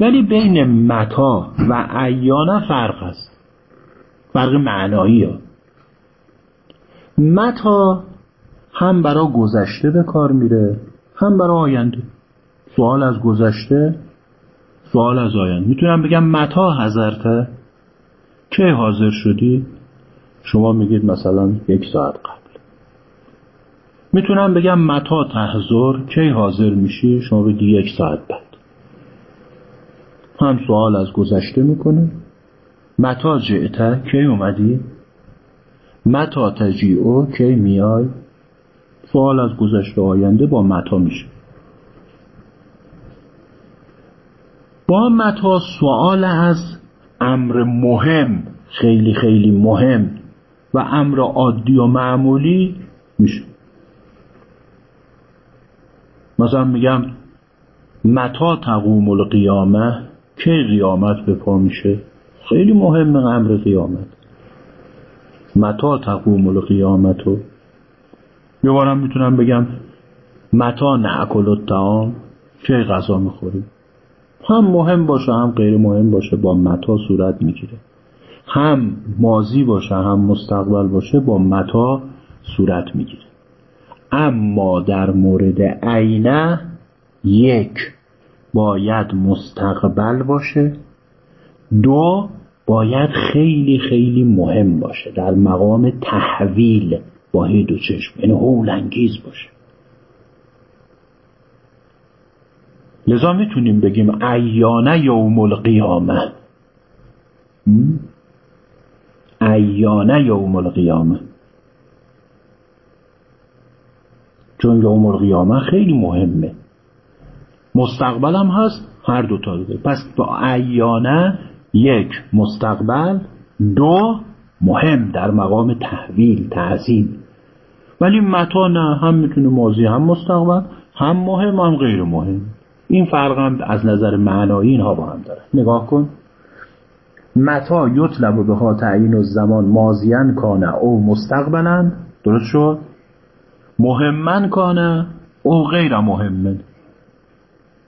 ولی بین متا و ایانه فرق است فرق معنایی ها. متا هم برای گذشته به کار میره هم برای آینده. سوال از گذشته سوال از آینده. می‌تونم بگم متا حضرته. کی حاضر شدی؟ شما میگید مثلا یک ساعت قبل. می‌تونم بگم متا تحضر کی حاضر میشی؟ شما بگی یک ساعت بعد. هم سوال از گذشته می‌کنه. متا جعته کی اومدی؟ متا تجیعو کی میای؟ سوال از گذشته آینده با متا میشه. با متا سوال از امر مهم خیلی خیلی مهم و امر عادی و معمولی میشه. مثلا میگم متا تقوم القیامه کی قیامت به پا میشه؟ خیلی مهم امر قیامت. متا تقوم القیامتو یه بارم می‌تونم بگم متا نعکل الطعام. کی غذا می‌خوریم؟ هم مهم باشه هم غیر مهم باشه با متا صورت می‌گیره. هم مازی باشه هم مستقبل باشه با متا صورت می‌گیره. اما در مورد عینه یک. باید مستقبل باشه. دو باید خیلی خیلی مهم باشه. در مقام تحویل با دو چشم یعنی حول انگیز باشه. لذا می‌تونیم بگیم ایانه یوم القیامه. ایانه یوم القیامه. چون یوم القیامه خیلی مهمه. مستقبل هم هست هر دو تا دیگه. پس با ایانه یک مستقبل دو مهم در مقام تحویل تعظیم ولی متا نه هم می‌تونه ماضی هم مستقبل هم مهم هم غیر مهم. این فرق هم از نظر معنایی اینها با هم داره. نگاه کن. متا یطلب به تعیین و زمان مازیان کانه او مستقبلا. درست شد؟ مهمن کانه او غیر مهمن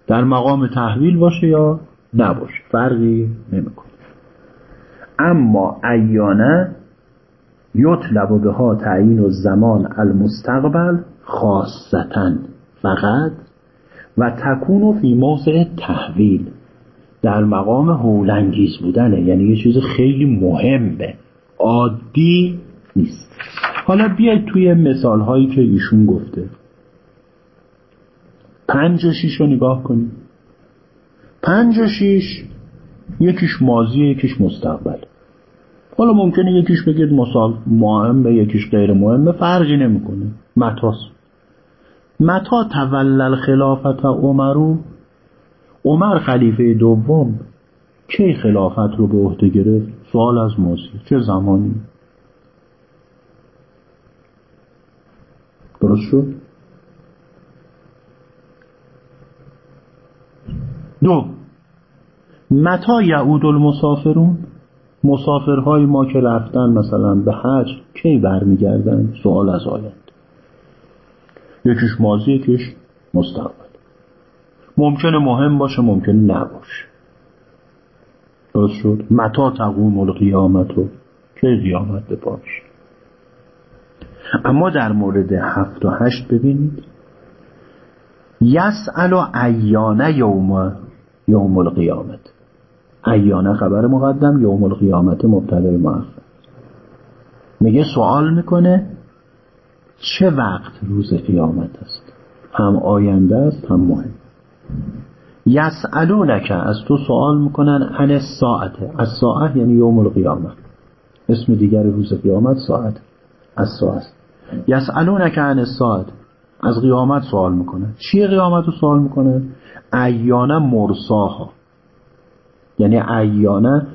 در مقام تحویل باشه یا نباشه؟ فرقی نمی‌کنه. اما ایانه یطلب به ها تعیین و زمان المستقبل خاصتا فقط و تکون فی موضع تحویل در مقام هولنگیز بودنه. یعنی یه چیز خیلی مهمه. عادی نیست. حالا بیاید توی مثال هایی که ایشون گفته. پنج و شیش رو نگاه کنید پنج و شیش یکیش ماضی یکیش مستقبل. حالا ممکنه یکیش بگید مثال مهمه یکیش غیر مهمه فرقی نمی‌کنه. متاس. متا تولل خلافت عمرو عمر خلیفه دوم کی خلافت رو به عهده گرفت؟ سوال از ماضی چه زمانی؟ درست شد؟ دو. متا یعود المسافرون؟ مسافرهای ما که رفتن مثلا به حج کی برمیگردن؟ سوال از آیند. یکیش ماضی یکیش مستقبل. ممکنه مهم باشه ممکنه نباشه. درست شد؟ متا تقوم القیامت؟ و که قیامت به پاش اما در مورد هفت و هشت ببینید. یسأل و ایانه یوم یوم القیامت. ایانه خبر مقدم یوم القیامت مبتدای مؤخر میگه سوال می‌کنه چه وقت روز قیامت است؟ هم آینده است هم مهم. یسالونک از تو سوال می‌کنن عن ساعت از ساعت یعنی یوم القیامه اسم دیگر روز قیامت ساعت. از ساعت یسالونک عن ساعت از قیامت سوال می‌کنه چیه قیامت رو سوال می‌کنه؟ ایانه مرساها یعنی ایانه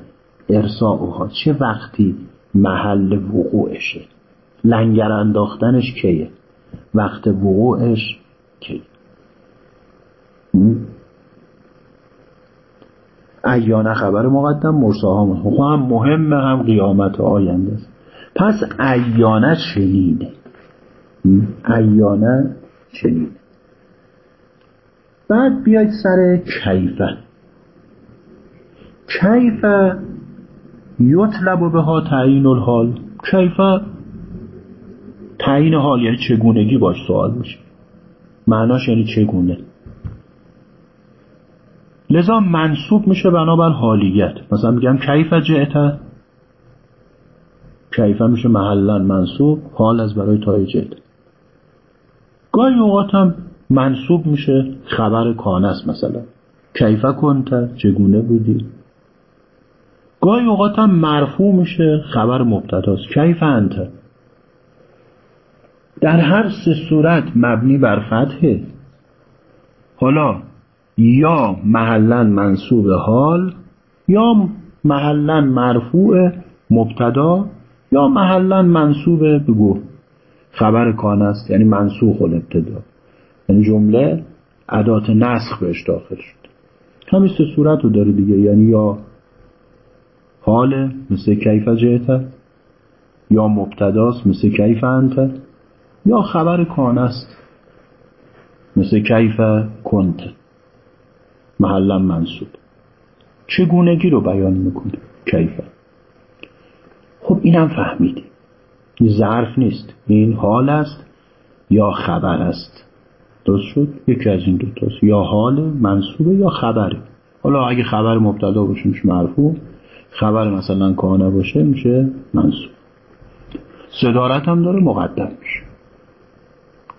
ارساؤها چه وقتی محل وقوعشه لنگر انداختنش کیه؟ وقت وقوعش کی؟ ایانه خبر مقدم مرساها هم مهمه هم قیامت آینده است. پس ایانه چنینه. ایانه چنینه. بعد بیاید سر کیفه. کیفه یطلب به ها تعیین الحال. کیف تعیین حال یعنی چگونگی باش سوال میشه. معناش یعنی چگونه. لذا منصوب میشه بنابر حالیت. مثلا میگم کیف جعت کیفه میشه محلا منصوب حال از برای تای جعت گاهی اوقات هم منصوب میشه خبر کانست مثلا. کیفه کنت چگونه بودی؟ گاهی اوقات هم مرفوع میشه خبر مبتداست. کیف انت؟ در هر سه صورت مبنی بر فتحه حالا یا محلا منصوب حال یا محلا مرفوع مبتدا یا محلا منصوب بگو. خبر کان است یعنی منسوخ الابتدا. یعنی جمله عدات نسخ بهش داخل شد. همین سه صورت رو داره دیگه. یعنی یا حال مثل کیف جهت یا مبتداست مثل کیف انت یا خبر کان است مثل کیف کنت. محلا منصوب. چگونگی رو بیان می‌کنه کیفه خب اینم فهمیدی ظرف نیست. این حال است یا خبر است؟ درست شد؟ یکی از این دوتاست یا حال منصوبه یا خبره حالا اگه خبر مبتدا باشه میشه مرفوع خبر مثلا کانه باشه میشه منصوب. صدارت هم داره مقدم میشه.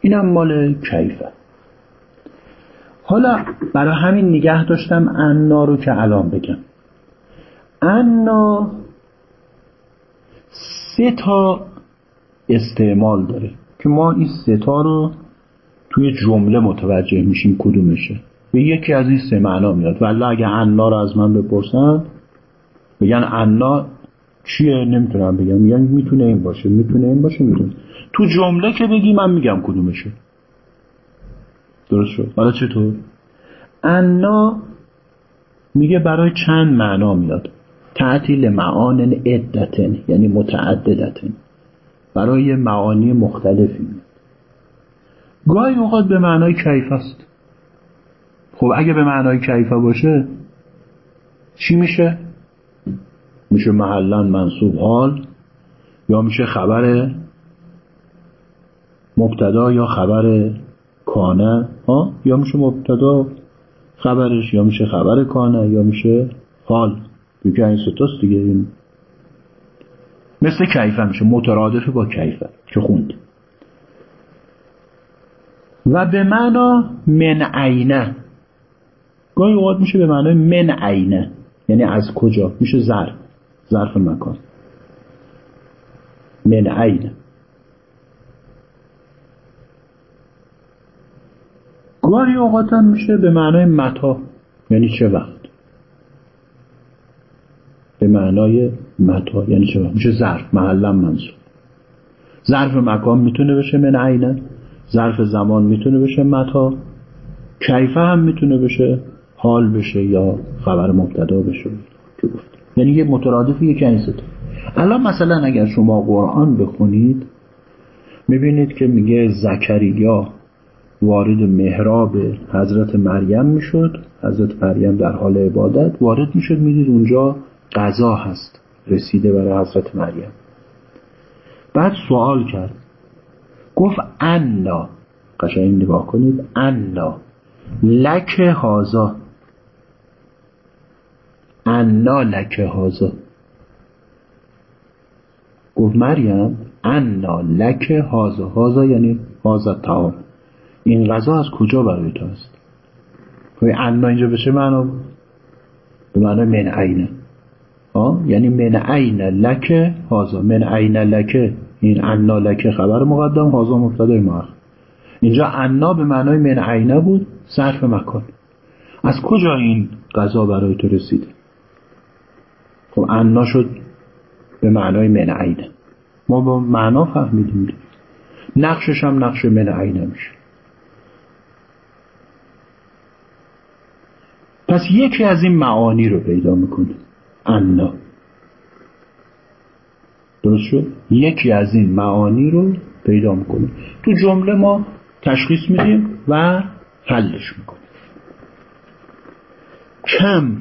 اینم مال کیفه. حالا برای همین نگه داشتم انا رو که الان بگم. انا سه تا استعمال داره که ما این سه تا رو توی جمله متوجه میشیم کدومشه. به یکی از این سه معنا میاد. ولی اگه انا رو از من بپرسن بگن انا چیه؟ نمی‌تونم بگم. میگن می‌تونه این باشه می‌تونه این باشه می‌تونه. تو جمله که بگی من میگم کدومشه. درست شد؟ حالا چطور؟ انا میگه برای چند معنا میاد؟ تعطیل معان عدتن یعنی متعددتن. برای معانی مختلفی میاد. گاهی اوقات به معنای کیف است. خب اگه به معنای کیفه باشه چی میشه؟ میشه محلا منصوب حال یا میشه خبر مبتدا یا خبر کانه ها؟ یا میشه مبتدا خبرش یا میشه خبر کانه یا میشه حال. دیگه این ستاست دیگه. این مثل کیفه میشه مترادف با کیفه که خوند. و به معنا من عینه. گاهی اوقات میشه به معنای من عینه. یعنی از کجا؟ میشه ظرف. ظرف مکان. من عینه. گاهی اوقات هم میشه به معنای متا. یعنی چه وقت؟ به معنای متا. یعنی چه وقت؟ میشه ظرف. محلا منصوب. ظرف مکان می‌تونه بشه من عینه؟ ظرف زمان می‌تونه بشه متا کیفه هم می‌تونه بشه حال بشه یا خبر مبتدا بشه. که گفت؟ یعنی یه مترادف یک اینسته الان مثلا اگر شما قرآن بخونید می‌بینید که میگه زکریا وارد محراب حضرت مریم می‌شد. حضرت مریم در حال عبادت وارد می‌شد. می‌دید اونجا غذا هست رسیده برای حضرت مریم. بعد سوال کرد. گفت انا. قشنگ نگاه کنید. انا. لک هازا. انا لک هازا. گفت مریم انا لک هازا. هازا یعنی هازا تعام این غذا از کجا برای تو است خب انا اینجا بشه معنا به معنی من عینه یعنی من عین لک هازا. من عین لک این انا لک خبر مقدم هازا مبتدای مؤخر اینجا انا به معنای من عینه بود صرف مکان. از کجا این غذا برای تو رسیده؟ خب انا شد به معنای من عینه ما با معنا فهمیدیم. نقشش هم نقش من عینه میشه. پس یکی از این معانی رو پیدا می‌کنه انا درست شد؟ یکی از این معانی رو پیدا می‌کنه تو جمله ما تشخیص میدیم و حلش می‌کنیم. کم.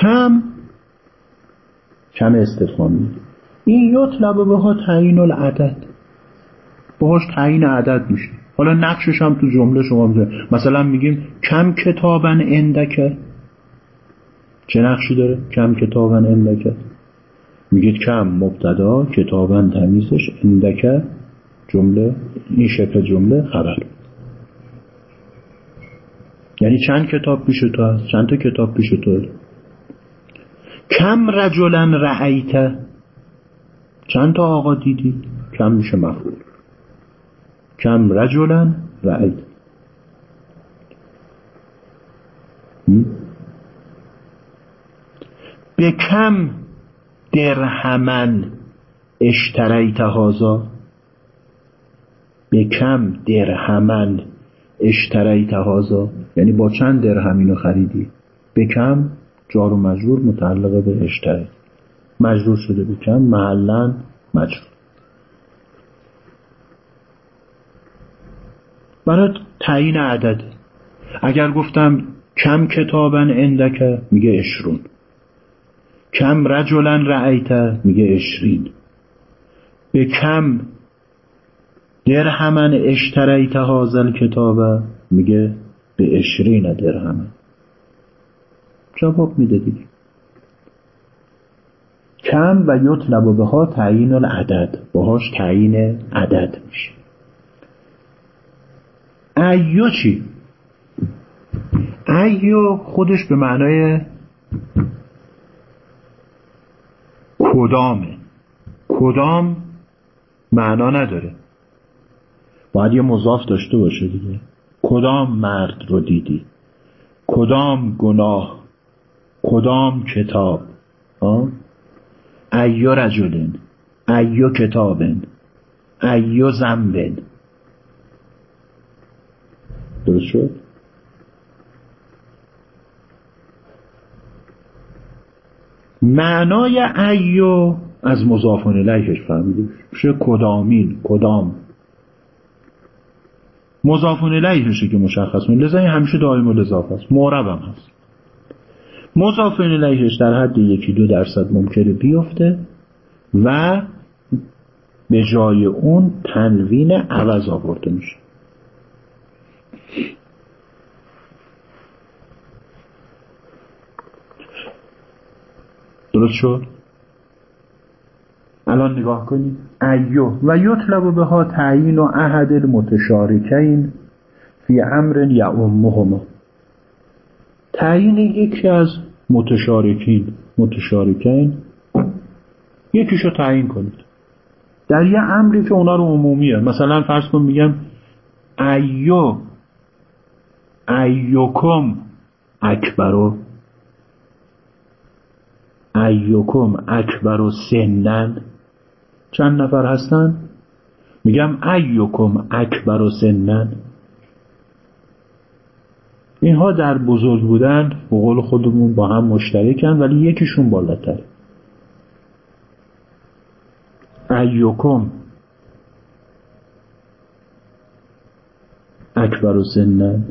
کم. کم استفهامی این یطلب به ها تعیین العدد. باهاش تعیین عدد میشه. حالا نقشش هم تو جمله شما میده مثلا میگیم کم کتابن اندکه چه نقشی داره؟ کم کتابن اندکه میگید کم مبتدا کتابن تمیزش اندکه جمله این شکل جمله خبر. یعنی چند کتاب پیش تو هست؟ چند تا کتاب پیش تو کم رجلن رعیته چند تا آقا دیدی؟ کم میشه مفعول. کم رجلن رعیت به کم درهمن اشتریت هازا به کم درهمن اشتریت هازا یعنی با چند درهم اینو خریدی؟ به کم جار و مجرور متعلقه به اشتری مجرور شده به کم محلا مجرور. برای تعیین عدد. اگر گفتم کم کتابن اندکه میگه اشرون. کم رجلن رعیته میگه اشرین به کم درهمن اشتریت هازل کتابه میگه به اشرین درهمن جواب میده دیگه. کم و یطلب به ها تعیین العدد. باهاش تعیین عدد میشه. ایو چی؟ ایو خودش به معنای کدامه؟ کدام؟ معنا نداره. باید یه مضاف داشته باشه دیگه. کدام مرد رو دیدی؟ کدام گناه؟ کدام کتاب؟ أيُّ رجلٍ. أيُّ كتابٍ. أيُّ ذنبٍ. درست شد؟ معنای ایو از مضافان الیهش فهمیده میشه کدامین کدام. مضافون الیهشه که مشخص میشه لذا همیشه دائم الاضافه است. معرب هم هست. مضافون الیهش در حد یکی دو درصد ممکنه بیفته و به جای اون تنوین عوض آورده میشه. درست شد؟ الان نگاه کنید. ایو و یطلب به ها تعیین و احد المتشارکین فی امر یعمهما. تعیین یکی از متشارکین متشارکین. یکیشو تعیین کنید. در یه امری که اونا رو عمومیه. مثلا فرض کن میگم أيُّ أيُّكم اکبرو. ایوکم اکبر سنن. چند نفر هستن؟ میگم ایوکم اکبر و سنن. اینها در بزرگ بودن به قول خودمون با هم مشترکن ولی یکیشون بالاتر. ایوکم اکبر و سنن.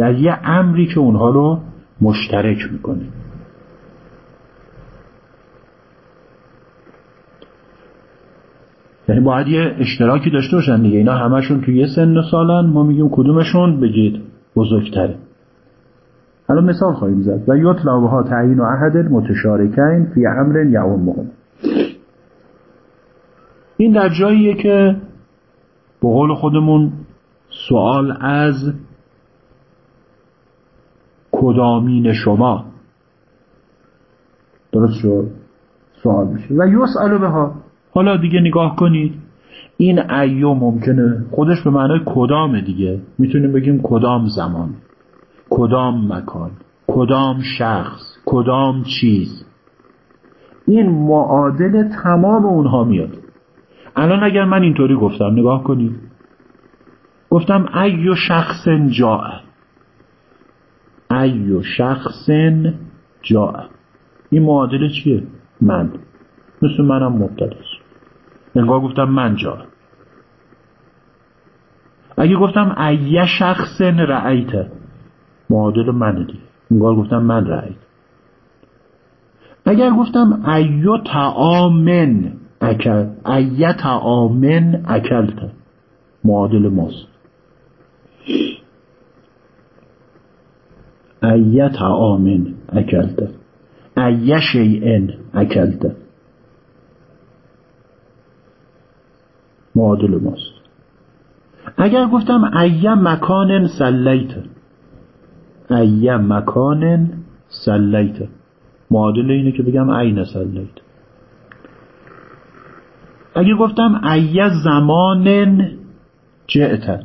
در یه امری که اونها رو مشترک می‌کنه. یعنی باید یه اشتراکی داشته باشن دیگه. اینا همشون توی یه سن و سالن ما میگیم کدومشون؟ بگید. بزرگتره. حالا مثال خواهیم زد. و یطلب ها تعیین و عهد متشارکین فی امر یعمهم این در جاییه که به قول خودمون سوال از کدامین شما؟ درست شد. سوال میشه و یسالو به ها حالا دیگه نگاه کنید. این ایو ممکنه خودش به معنای کدام دیگه؟ می‌تونیم بگیم کدام زمان کدام مکان کدام شخص کدام چیز. این معادل تمام اونها میاد. الان اگر من اینطوری گفتم نگاه کنید. گفتم ایو شخص جا ایو شخص جا این معادله چیه؟ من. مثل منم مبتداست انگار گفتم من جا اگه گفتم ایه شخص رعیته معادل منه دیگه. انگار گفتم من رأی اگر گفتم ایو تعامن اکل ایه تعامن اکلت. معادل ماست. ایه تعامن اکلت ایه شیئن اکلت معادل ماست. اگر گفتم ایه مکان سلیت ایه مکان سلیت معادل اینه که بگم عین سلیت اگه گفتم ایه زمان جعت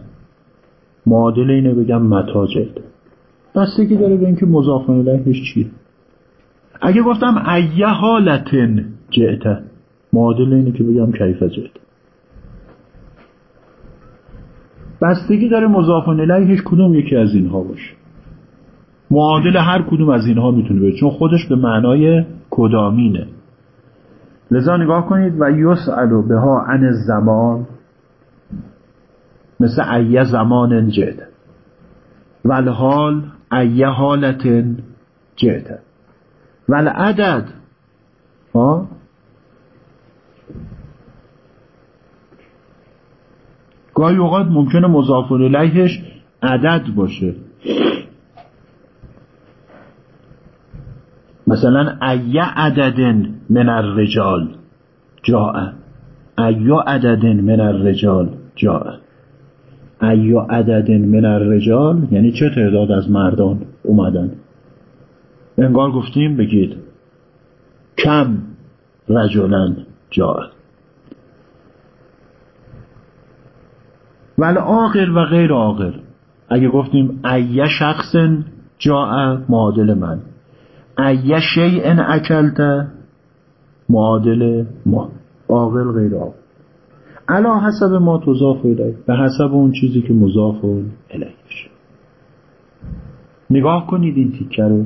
معادل اینه بگم متا جعت بستگی داره به اینکه مضاف الیهش چیه. اگه گفتم ایه حالتن جعت معادل اینه که بگم کیف جعت بستگی داره مضاف الیهش کدوم یکی از اینها باشه. معادل هر کدوم از اینها می‌تونه باشه چون خودش به معنای کدامینه. لذا نگاه کنید و یسالو به ها عن زمان مثل ایه زمان جد والحال ایه حالت جد والعدد ها؟ گاهی اوقات ممکنه مضاف الیهش عدد باشه. مثلا ایه عدد من الرجال جاء. ایه عدد من الرجال جاء. ایه عدد من الرجال یعنی چه تعداد از مردان اومدن؟ انگار گفتیم بگید کم رجلن جاء ولی عاقل و غیر عاقل اگه گفتیم ایه شخص جاء معادل من. ایه شیء اکلت معادل ما. عاقل غیر عاقل علا حسب ما تضاف الیه به حسب اون چیزی که مضاف الیهش. نگاه کنید این تیکه رو.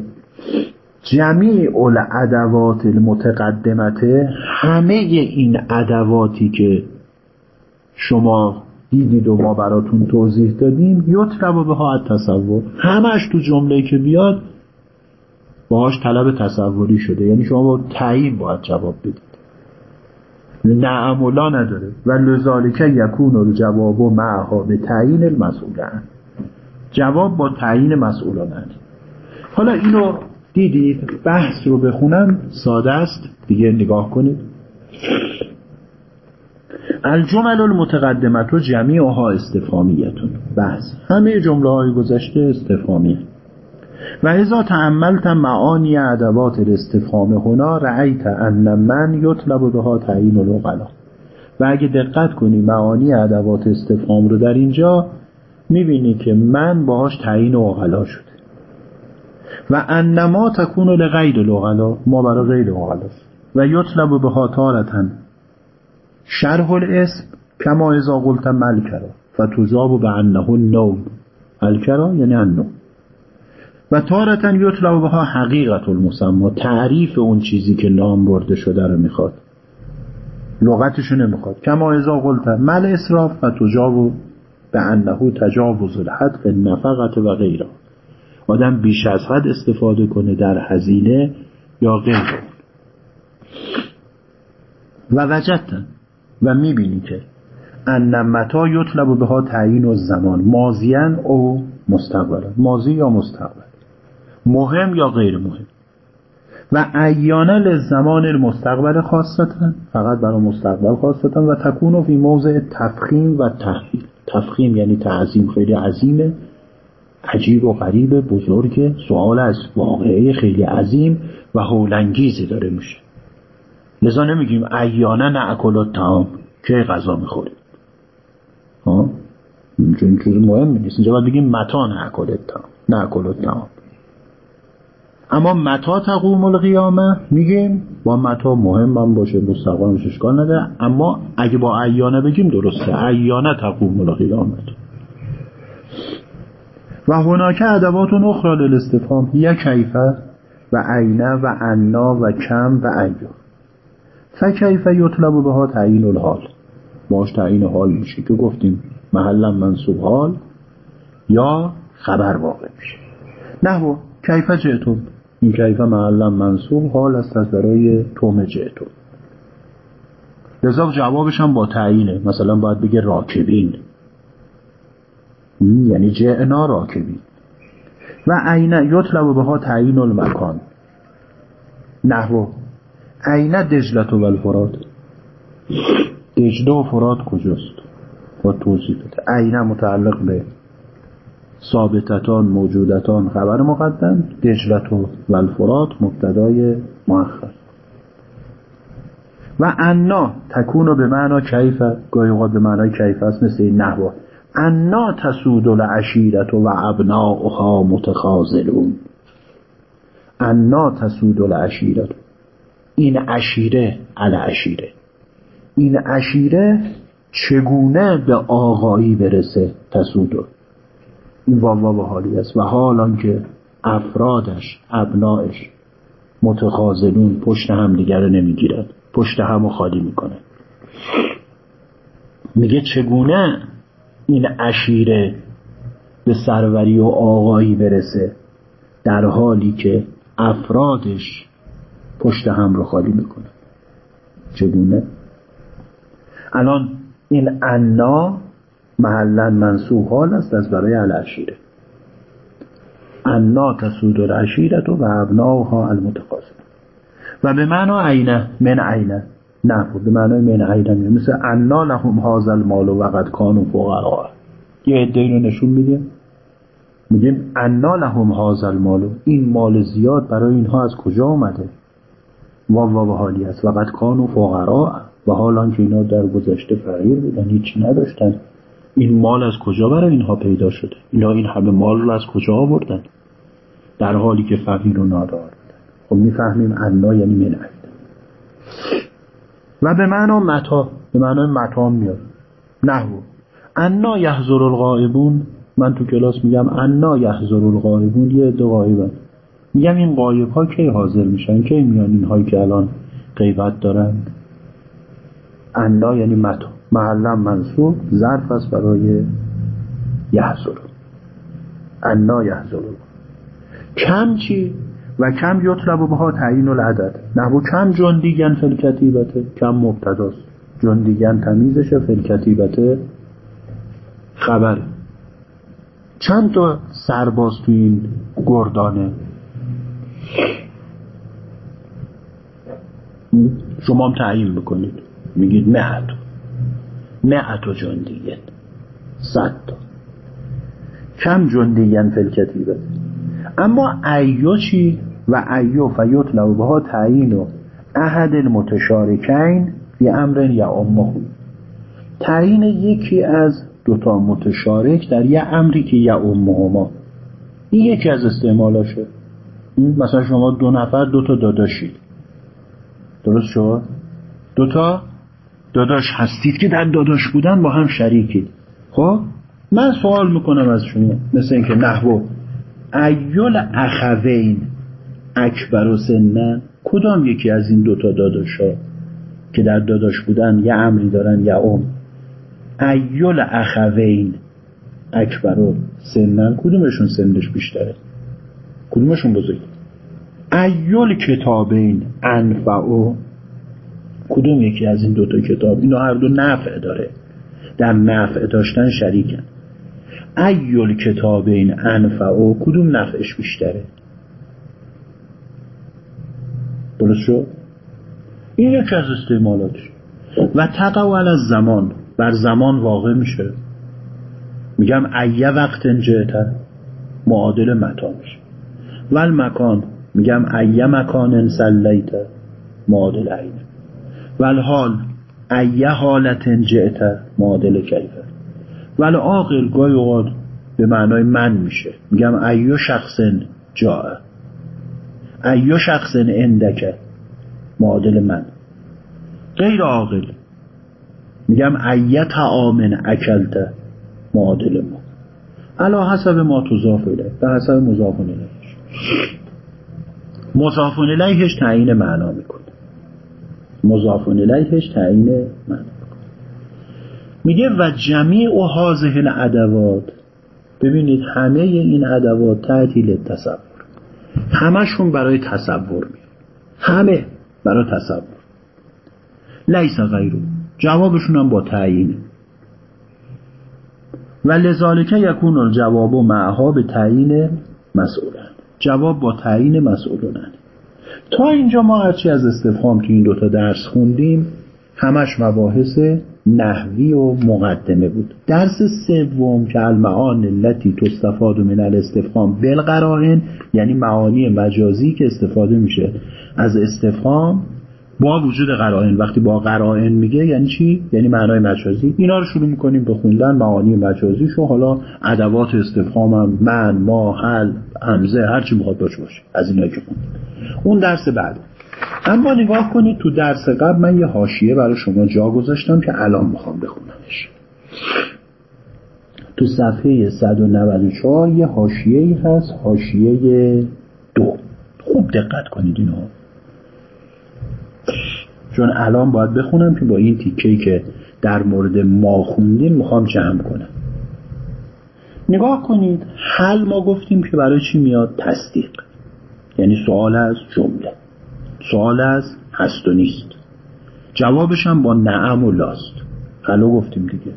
جمیع الادوات المتقدمته همه این ادواتی که شما دیدید و ما براتون توضیح دادیم یطلب به ها تصور همش تو جمله که بیاد باهاش طلب تصوری شده. یعنی شما با تعیین باید جواب بدید. نعم لا نداره. و لذالک یکون الجواب و معها به تعیین المسئولن جواب با تعیین مسئولان حالا اینو دیدید بحث رو بخونم. ساده است. دیگه نگاه کنید. الجمل المتقدمت و جمیعها استفامیتون. بحث همه جمله های گذشته استفامیه. و ازا تعملت معانی ادوات الاستفهام هنا رأیت ان من یطلب بها تعیین العقلا. و اگه دقت کنی معانی ادوات استفهام رو در اینجا می‌بینی که من باهاش تعیین عقلا شده. و انما تکون لغیر العقلا ما برای غیر عقلا و یطلب بها تارتن شرح الاسم کما ازا قلت ملکرا و تجاب به انه النوم. الکرا یعنی النوم. و تارتا یطلب بها حقیقت المسما تعریف اون چیزی که نام برده شده رو می‌خواد. لغتشو نمی‌خواد. کما ازا قلت مل اسراف و تجاو به انه تجاوز الحد نفقت و غیره. آدم بیش از حد استفاده کنه در هزینه یا غیر. و وجدتن و می‌بینی که ان متا یطلب بها تعیین و زمان مازیان او مستقبل. مازی یا مستقبل؟ مهم یا غیر مهم؟ و ایانه لزمان المستقبل خاصتا فقط برای مستقبل خاصتا و تکون فی موضع تفخیم و تحویل تفخیم یعنی تعظیم خیلی عظیمه عجیب و غریب بزرگ سوال از واقعه خیلی عظیم و هولنگیزی داره میشه. لذا نمیگیم ایانه نعکل و تام که غذا می‌خوریم چون چیز مهم نیست. اینجا باید بگیم متا نعکل تام نعکل تام اما متا تقوم القیامه؟ میگیم با متا مهم هم باشه مستقامش اشکال نداره اما اگه با ایانه بگیم درسته. ایانه تقوم القیامه و هناک ادوات اخرى للاستفهام. یا کیفه و عینه و انا و کم و ایو فکیف یطلب بها تعیین الحال. باش تعیین حال میشه که گفتیم محلا منصوب حال یا خبر واقع میشه. نحو کیف جئتم این کیف معلم منصوب حال است از برای توم جئتم لذا جوابش هم با تعیینه. مثلا باید بگه راکبین. یعنی جعنا راکبین. و عین یطلب بها تعیین المکان. نحو. عین دجلت و الفرات. دجله و فرات کجاست؟ با توصیف بده. عین متعلق به ثابتتان موجودتان خبر مقدم دجلت و الفرات مبتدای مؤخر. و انا تکون به معنا کیف گاهی اوقات به معنای کیف است مثل این نحوه. انا تسود العشیرت و ابناؤها متخاذلون. انا تسود العشیرت این عشیره العشیره این عشیره چگونه به آقایی برسه تسودو این واوا حالی است. و حال که افرادش ابنایش متخاذلون پشت هم دیگر نمی‌گیرن پشت همو خالی می‌کنه. میگه چگونه این عشیره به سروری و آقایی برسه در حالی که افرادش پشت هم رو خالی می‌کنه؟ چگونه؟ الان این انا محلا منصوب حال است از برای العشیره. انا تسود العشیرت و ابناها المتقاسم. و به معنا عینه من عینه. نه به معنای من عینه مثل انا لهم هذا المال و قد کانوا فقراء. یه عده رو نشون میدیم میگیم انا لهم هذا المال. این مال زیاد برای اینها از کجا آمده واو و حالی است. و قد کانوا فقراء. و حال که اینا در گذشته فقیر بودن هیچی نداشتن. این مال از کجا برای اینها پیدا شده؟ اینا این همه مال رو از کجا آوردن؟ در حالی که فقیر و نادار خب می‌فهمیم انا یعنی من و به معنا متا به معنای متا میاد. نحو. انا یحضر الغائبون. من تو کلاس میگم انا یحضر الغائبون. یه عده غایبن میگم این غایب ها کی حاضر میشن؟ کی میان این هایی که الان غیبت دارن؟ انا یعنی متا. محلم منصوب ظرف است برای یحضر انا یحضر کم چی؟ و کم یطلب بها تعیین العدد. نحو کم جندیگن فی الکتیبته کم مبتداست. جندیگن تمیزشه فی الکتیبته خبر. چند تا سرباز تو این گردانه؟ شما هم تعیین بکنید. میگید نه. مئة جندي صد تا. كم جنديا في الكتيبة اما أيٌّ چی؟ و ایو فیطلب بها تعیین و احد المتشارکین فی امر یا امه. تعیین یکی از دوتا متشارک در یه امری که يعمهما این یکی از استعمالاشه. مثلا شما دو نفر دوتا داداشید. درست شد؟ دوتا داداش هستید که در داداش بودن با هم شریکید. خب؟ من سوال می‌کنم از شما مثل اینکه نحو ایول اخوین اکبر و سنن کدام یکی از این دوتا داداشا که در داداش بودن یه امری دارن یا ام ایول اخوین اکبر و سنن کدومشون سندش بیشتره؟ کدومشون بزرگ ایول کتابین انفعو کدوم یکی از این دوتا کتاب؟ اینا هر دو نفع داره. در نفع داشتن شریکن. ایول کتابین انفعو کدوم نفعش بیشتره؟ درست شد؟ این یکی از استعمالاتش. و تقوال از زمان بر زمان واقع میشه. میگم أيَّ وقتٍ جئتَ معادل متى میشه. وللمكان میگم أيَّ مكانٍ صليتَ. معادل أين. وللحال أيَّ حالةٍ جئتَ معادل كيف ه وللعاقل گاهی اوقات به معنای مَن میشه. میگم أيُّ شخصٍ جاء أيُّ شخصٍ عندك معادل مَن. غیر عاقل. میگم ایه تعامن اکلته معادل ما. علا حسب ما تضاف الیه. به حسب مضاف الیهش مضاف الیهش تعیین معنا می‌کنه. مضاف الیهش تعیین معنا میگه و جمیع و حاضه الادوات ببینید همه این ادوات تعطیل تصور. همشون برای تصور میاد. همه برای تصور. لیس غیرو جوابشون هم با تعیینه و لذالک یکون الجواب و معها به تعیین مسئولن جواب با تعیین مسئولن تا اینجا ما هرچی از استفهام تو این دوتا درس خوندیم همش مباحث نحوی و مقدمه بود. درس سوم که المعان التي تستفاد من الاستفهام بالقرائن یعنی معانی مجازی که استفاده میشه از استفهام با وجود قرائن. وقتی با قرائن میگه یعنی چی؟ یعنی معنای مجازی. اینا رو شروع می‌کنیم به خوندن معانی مجازیش و حالا ادوات استفهام هم من ما حل همزه هر چی می‌خواد باشه باشه. از اینا که خوندیم. اون درس بعد. اما نگاه کنید تو درس قبل من یه حاشیه برای شما جا گذاشتم که الان می‌خوام بخونمش. تو صفحه 194 یه حاشیه ای هست حاشیه دو. خوب دقت کنید اینو. چون الان باید بخونم که با این تیکهی که در مورد ما خوندیم می‌خوام جمع کنم. نگاه کنید حل ما گفتیم که برای چی میاد؟ تصدیق. یعنی سوال از جمله. سوال از هست و نیست. جوابش هم با نعم و لاست. حلو گفتیم دیگه.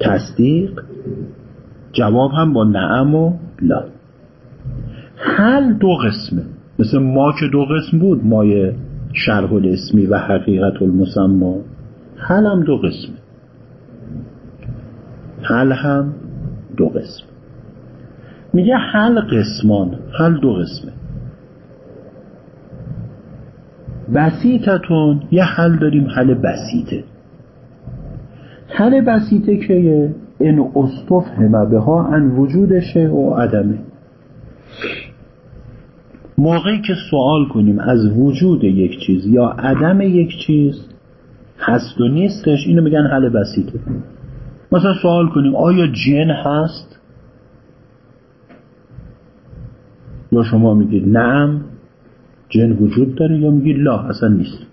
تصدیق جواب هم با نعم و لا. حل دو قسمه. مثل ما که دو قسم بود مای شرح الاسمی و حقیقت المسما حل هم دو قسمه. حل هم دو قسم. میگه حل قسمان حل دو قسمه. بسیطتون یه حل داریم حل بسیطه. حل بسیطه که این استفهمه به ها ان وجودشه و عدمه. موقعی که سوال کنیم از وجود یک چیز یا عدم یک چیز هست و نیستش اینو میگن حل بسیطه مثلا سوال کنیم آیا جن هست؟ یا شما میگید نعم جن وجود داره یا میگید لا اصلا نیست.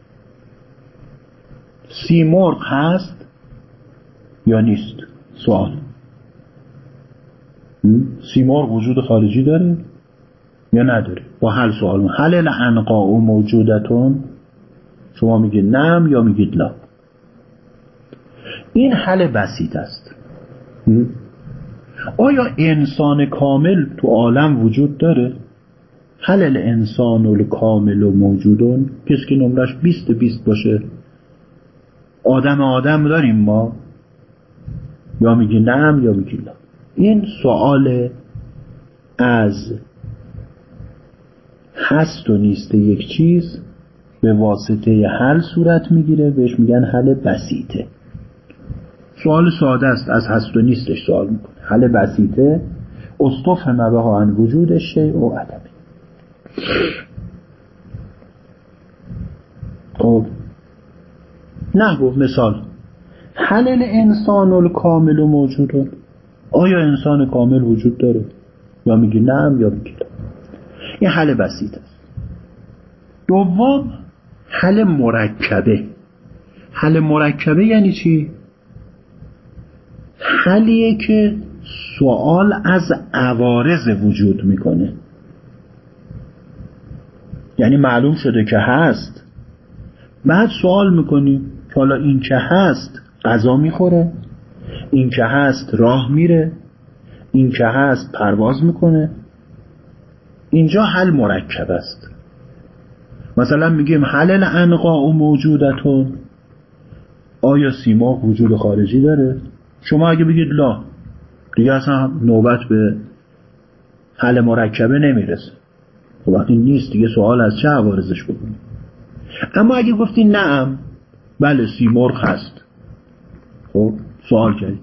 سیمرغ هست یا نیست؟ سوال. سیمرغ وجود خارجی داره یا نداره؟ با حل سوال حل الانقاء موجودتون؟ شما میگید نم یا میگید لا. این حل بسیط است. آیا انسان کامل تو عالم وجود داره؟ حل الانسان الکامل و موجودون؟ کسی که نمرش بیست بیست باشه. آدم آدم داریم ما. یا میگی نم یا میگی لا. این سوال از هست و نیست یک چیز به واسطه حل صورت می‌گیره بهش میگن حل بسیطه. سوال ساده است از هست و نیستش سوال می‌کنه. حل بسیطه مبه ها ان وجود شیء و عدمه خب. گفت مثال. حل انسان الکامل و موجوده آیا انسان کامل وجود داره؟ یا میگی نه یا میگی این حل بسیط است. دوم حل مرکبه. حل مرکبه یعنی چی؟ حلیه که سوال از عوارض وجود می‌کنه. یعنی معلوم شده که هست. بعد سوال می‌کنیم که حالا این که هست غذا می‌خوره این که هست راه میره این که هست پرواز می‌کنه. اینجا حل مرکب است. مثلا میگیم حل انقا و موجودتون. آیا سیما وجود خارجی داره؟ شما اگه بگید لا دیگه اصلا نوبت به حل مرکبه نمی‌رسه. خب وقتی نیست دیگه سوال از چه عوارضش بکنیم؟ اما اگه گفتی نعم بله سیمرغ هست. خب سوال کردید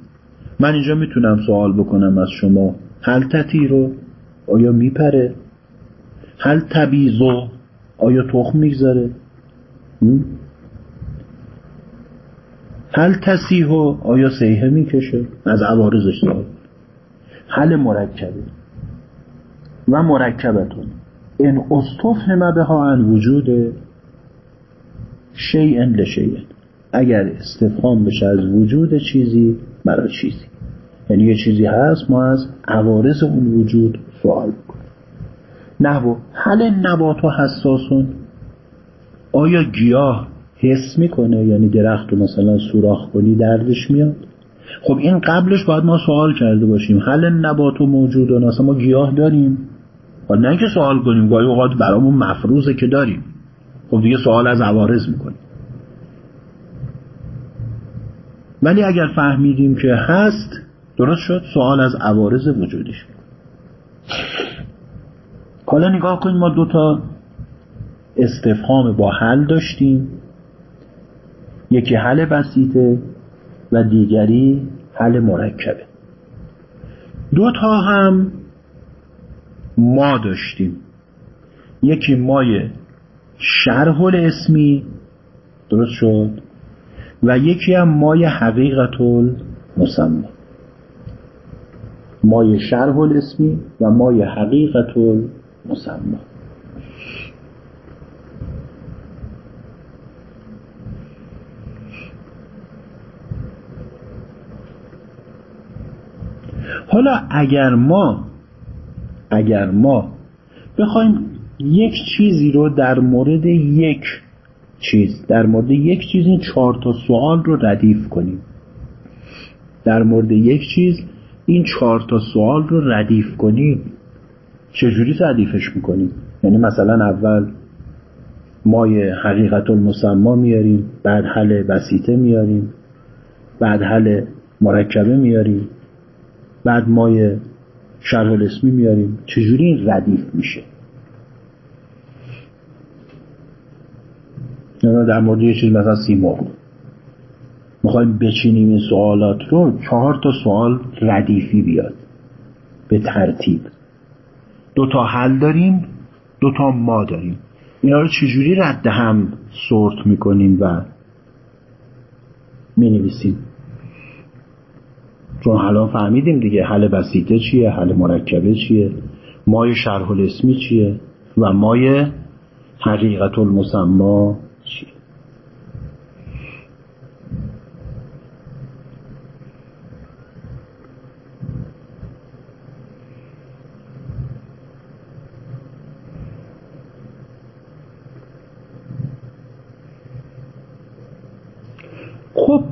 من اینجا می‌تونم سوال بکنم از شما. هل تتی رو آیا میپره؟ هل تبیزو آیا تخم می‌گذاره؟ هل تسیحو آیا سیحه می‌کشه؟ از عوارضش سوال. حل مرکبه. و مرکبتون. ان استفهم ها ان وجود شیء لشیء اگر استفهام بشه از وجود چیزی برای چیزی. یعنی یه چیزی هست ما از عوارض اون وجود سوال بکنیم نحو هل نبات و حساسون. آیا گیاه حس می‌کنه؟ یعنی درخت رو مثلا سوراخ کنی دردش میاد؟ خب این قبلش باید ما سوال کرده باشیم. هل نبات و موجود اصلا ما گیاه داریم؟ و نه اینکه سوال کنیم گاهی اوقات برامون مفروضه که داریم. خب دیگه سوال از عوارض می‌کنیم. ولی اگر فهمیدیم که هست درست شد سوال از عوارض وجودش. حالا نگاه کنیم ما دو تا استفهام با حل داشتیم. یکی حل بسیطه و دیگری حل مرکبه. دو تا هم ما داشتیم. یکی مای شرح اسمی درست شد و یکی هم مای حقیقت المسمى مای شرح اسمی و مای حقیقت المسمى حالا اگر ما اگر ما بخوایم یک چیزی رو در مورد یک چیز در مورد یک چیز این چهار تا سوال رو ردیف کنیم. در مورد یک چیز این چهار تا سوال رو ردیف کنیم. چجوری ردیفش می‌کنیم؟ یعنی مثلا اول مای حقیقت المسما میاریم بعد حل بسیطه میاریم بعد حل مرکبه میاریم بعد مای شرح الاسمی میاریم. چجوری این ردیف میشه؟ در مورد یه چیز مثلا سیمرغ می‌خوایم بچینیم این سوالات رو چهار تا سوال ردیفی بیاد. به ترتیب. دو تا حل داریم دو تا ما داریم. اینا رو چجوری رد هم سورت می‌کنیم و می‌نویسیم؟ چون حالا فهمیدیم دیگه حل بسیطه چیه حل مرکبه چیه مای شرح الاسمی چیه و مای حقیقت المسما چیه خب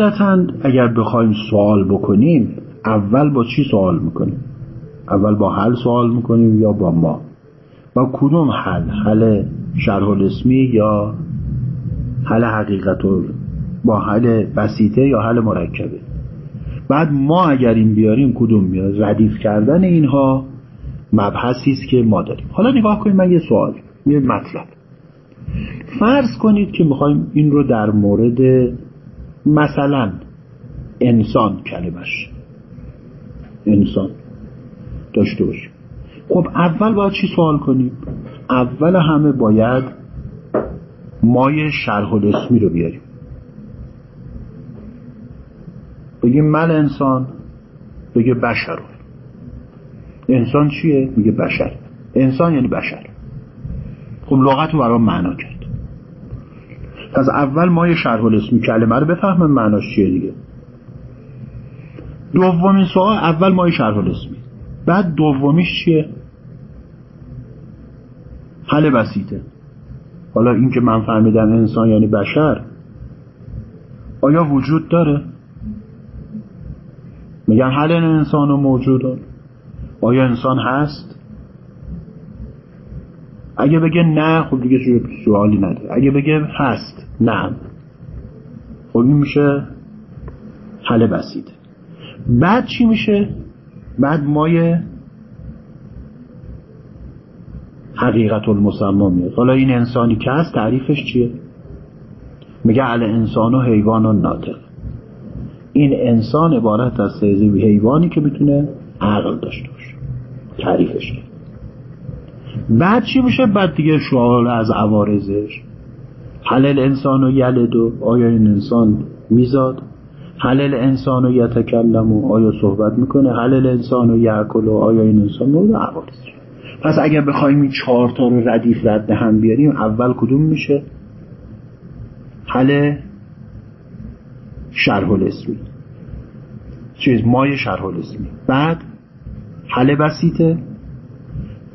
قاعدتا اگر بخوایم سوال بکنیم اول با چی سوال می‌کنیم؟ اول با حل سوال می‌کنیم یا با ما؟ با کدوم حل؟ حل شرح الاسمی یا حل حقیقت با حل بسیطه یا حل مرکبه؟ بعد ما اگر این بیاریم کدوم میاد؟ ردیف کردن اینها مبحثی است که ما داریم. حالا نگاه کنیم من یه سوال یه مطلب. فرض کنید که می‌خوایم این رو در مورد مثلا انسان کلمش. انسان. داشته باشیم خب اول باید چی سوال کنیم اول همه باید مای شرح الاسمی رو بیاریم بگیم من انسان بگه بشر. انسان چیه؟ میگه بشر. انسان یعنی بشر. خب لغت رو برای معنا کرد. پس اول ما یه شرح الاسمی کلمه رو بفهمم معناش چیه دیگه. دومین سوال اول ما یه شرح الاسمی بعد دومیش چیه؟ حل بسیطه. حالا این که من فهمیدم انسان یعنی بشر آیا وجود داره؟ میگن حل انسان و موجود آیا انسان هست؟ اگه بگه نه خب دیگه سوالی نداره. اگه بگه هست نه. خب این میشه حل بسید. بعد چی میشه؟ بعد مای حقیقت المسما میاد حالا این انسانی که هست تعریفش چیه؟ میگه ال انسان و حیوان و ناطق. این انسان عبارت از سیزی حیوانی که بتونه عقل داشته باشه. تعریفش بعد چی میشه؟ بعد دیگه شعال از عوارزش حلل انسان و یلدو آیا این انسان میزاد؟ حلل انسان و یتکلم و آیا صحبت می‌کنه؟ حلل انسان و یعکل و آیا این انسان مورد عوارز پس اگر بخوایم این چهار تا رو ردیف رد هم بیاریم اول کدوم میشه؟ حل شرح الاسمی؟ چیز مای شرح الاسمی. بعد حل بسیطه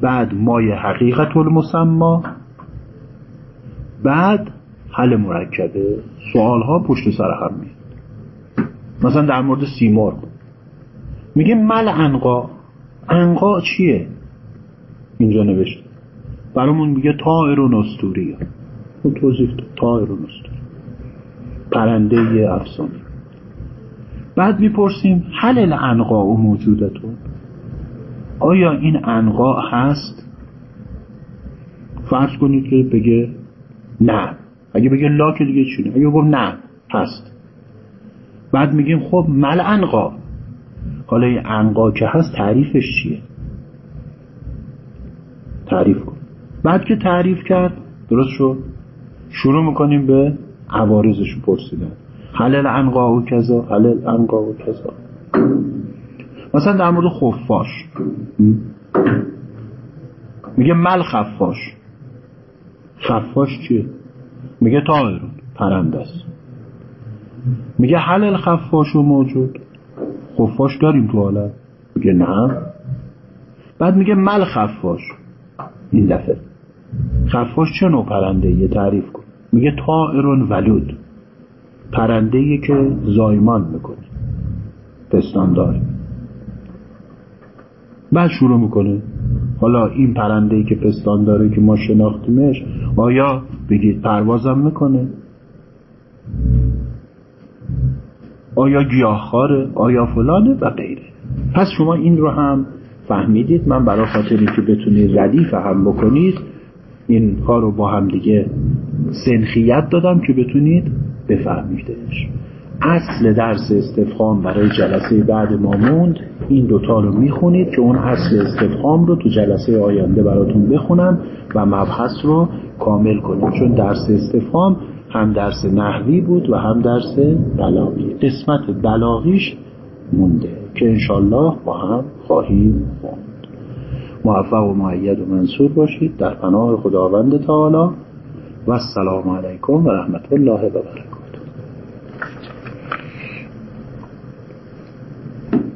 بعد مای حقیقت المسما. بعد حل مرکبه سوال ها پشت سر هم میاد. مثلا در مورد سیمرغ. میگه مل انقا. انقا چیه؟ اینجا نوشته. برامون میگه طائر و نستوری. اون توضیح طائر و نستوری. پرنده افسانه. بعد می‌پرسیم حل الانقا و موجودتون؟ آیا این انقا هست؟ فرض کنید که بگه نه. اگه بگه لا که دیگه چونه اگه بگه نه هست بعد میگیم خب مل انقا. حالا این انقا که هست تعریفش چیه؟ تعریف کن. بعد که تعریف کرد درست شد؟ شروع می‌کنیم به عوارضش پرسیدن. حلل انقا و کذا حلل انقا و کذا. مثلا در مورد خفاش. میگه مل خفاش. خفاش چیه؟ میگه طائرون پرنده است. میگه حلل خفاش و موجود. خفاش داریم تو حالت. میگه نه. بعد میگه مل خفاش. این دفعه. خفاش چه نوع پرنده یه تعریف کن. میگه طائرون ولود. پرنده که زایمان می‌کنه. پستاندار بعد شروع می‌کنه. حالا این پرنده که پستان داره که ما شناختیمش آیا بگید پروازم می‌کنه؟ آیا گیاهخواره آیا فلانه و غیره. پس شما این رو هم فهمیدید. من برای خاطری که بتونید ردیف هم بکنید این کار رو با هم دیگه سنخیت دادم که بتونید بفهمیدش اصل درس استفهام برای جلسه بعد ما موند. این دوتا رو می‌خونید که اون اصل استفهام رو تو جلسه آینده براتون بخونم و مبحث رو کامل کنیم. چون درس استفهام هم درس نحوی بود و هم درس بلاغی. قسمت بلاغیش مونده که انشالله با هم خواهیم موند. موفق و معید و منصور باشید. در پناه خداوند تعالی. و السلام علیکم و رحمت الله و برکاته.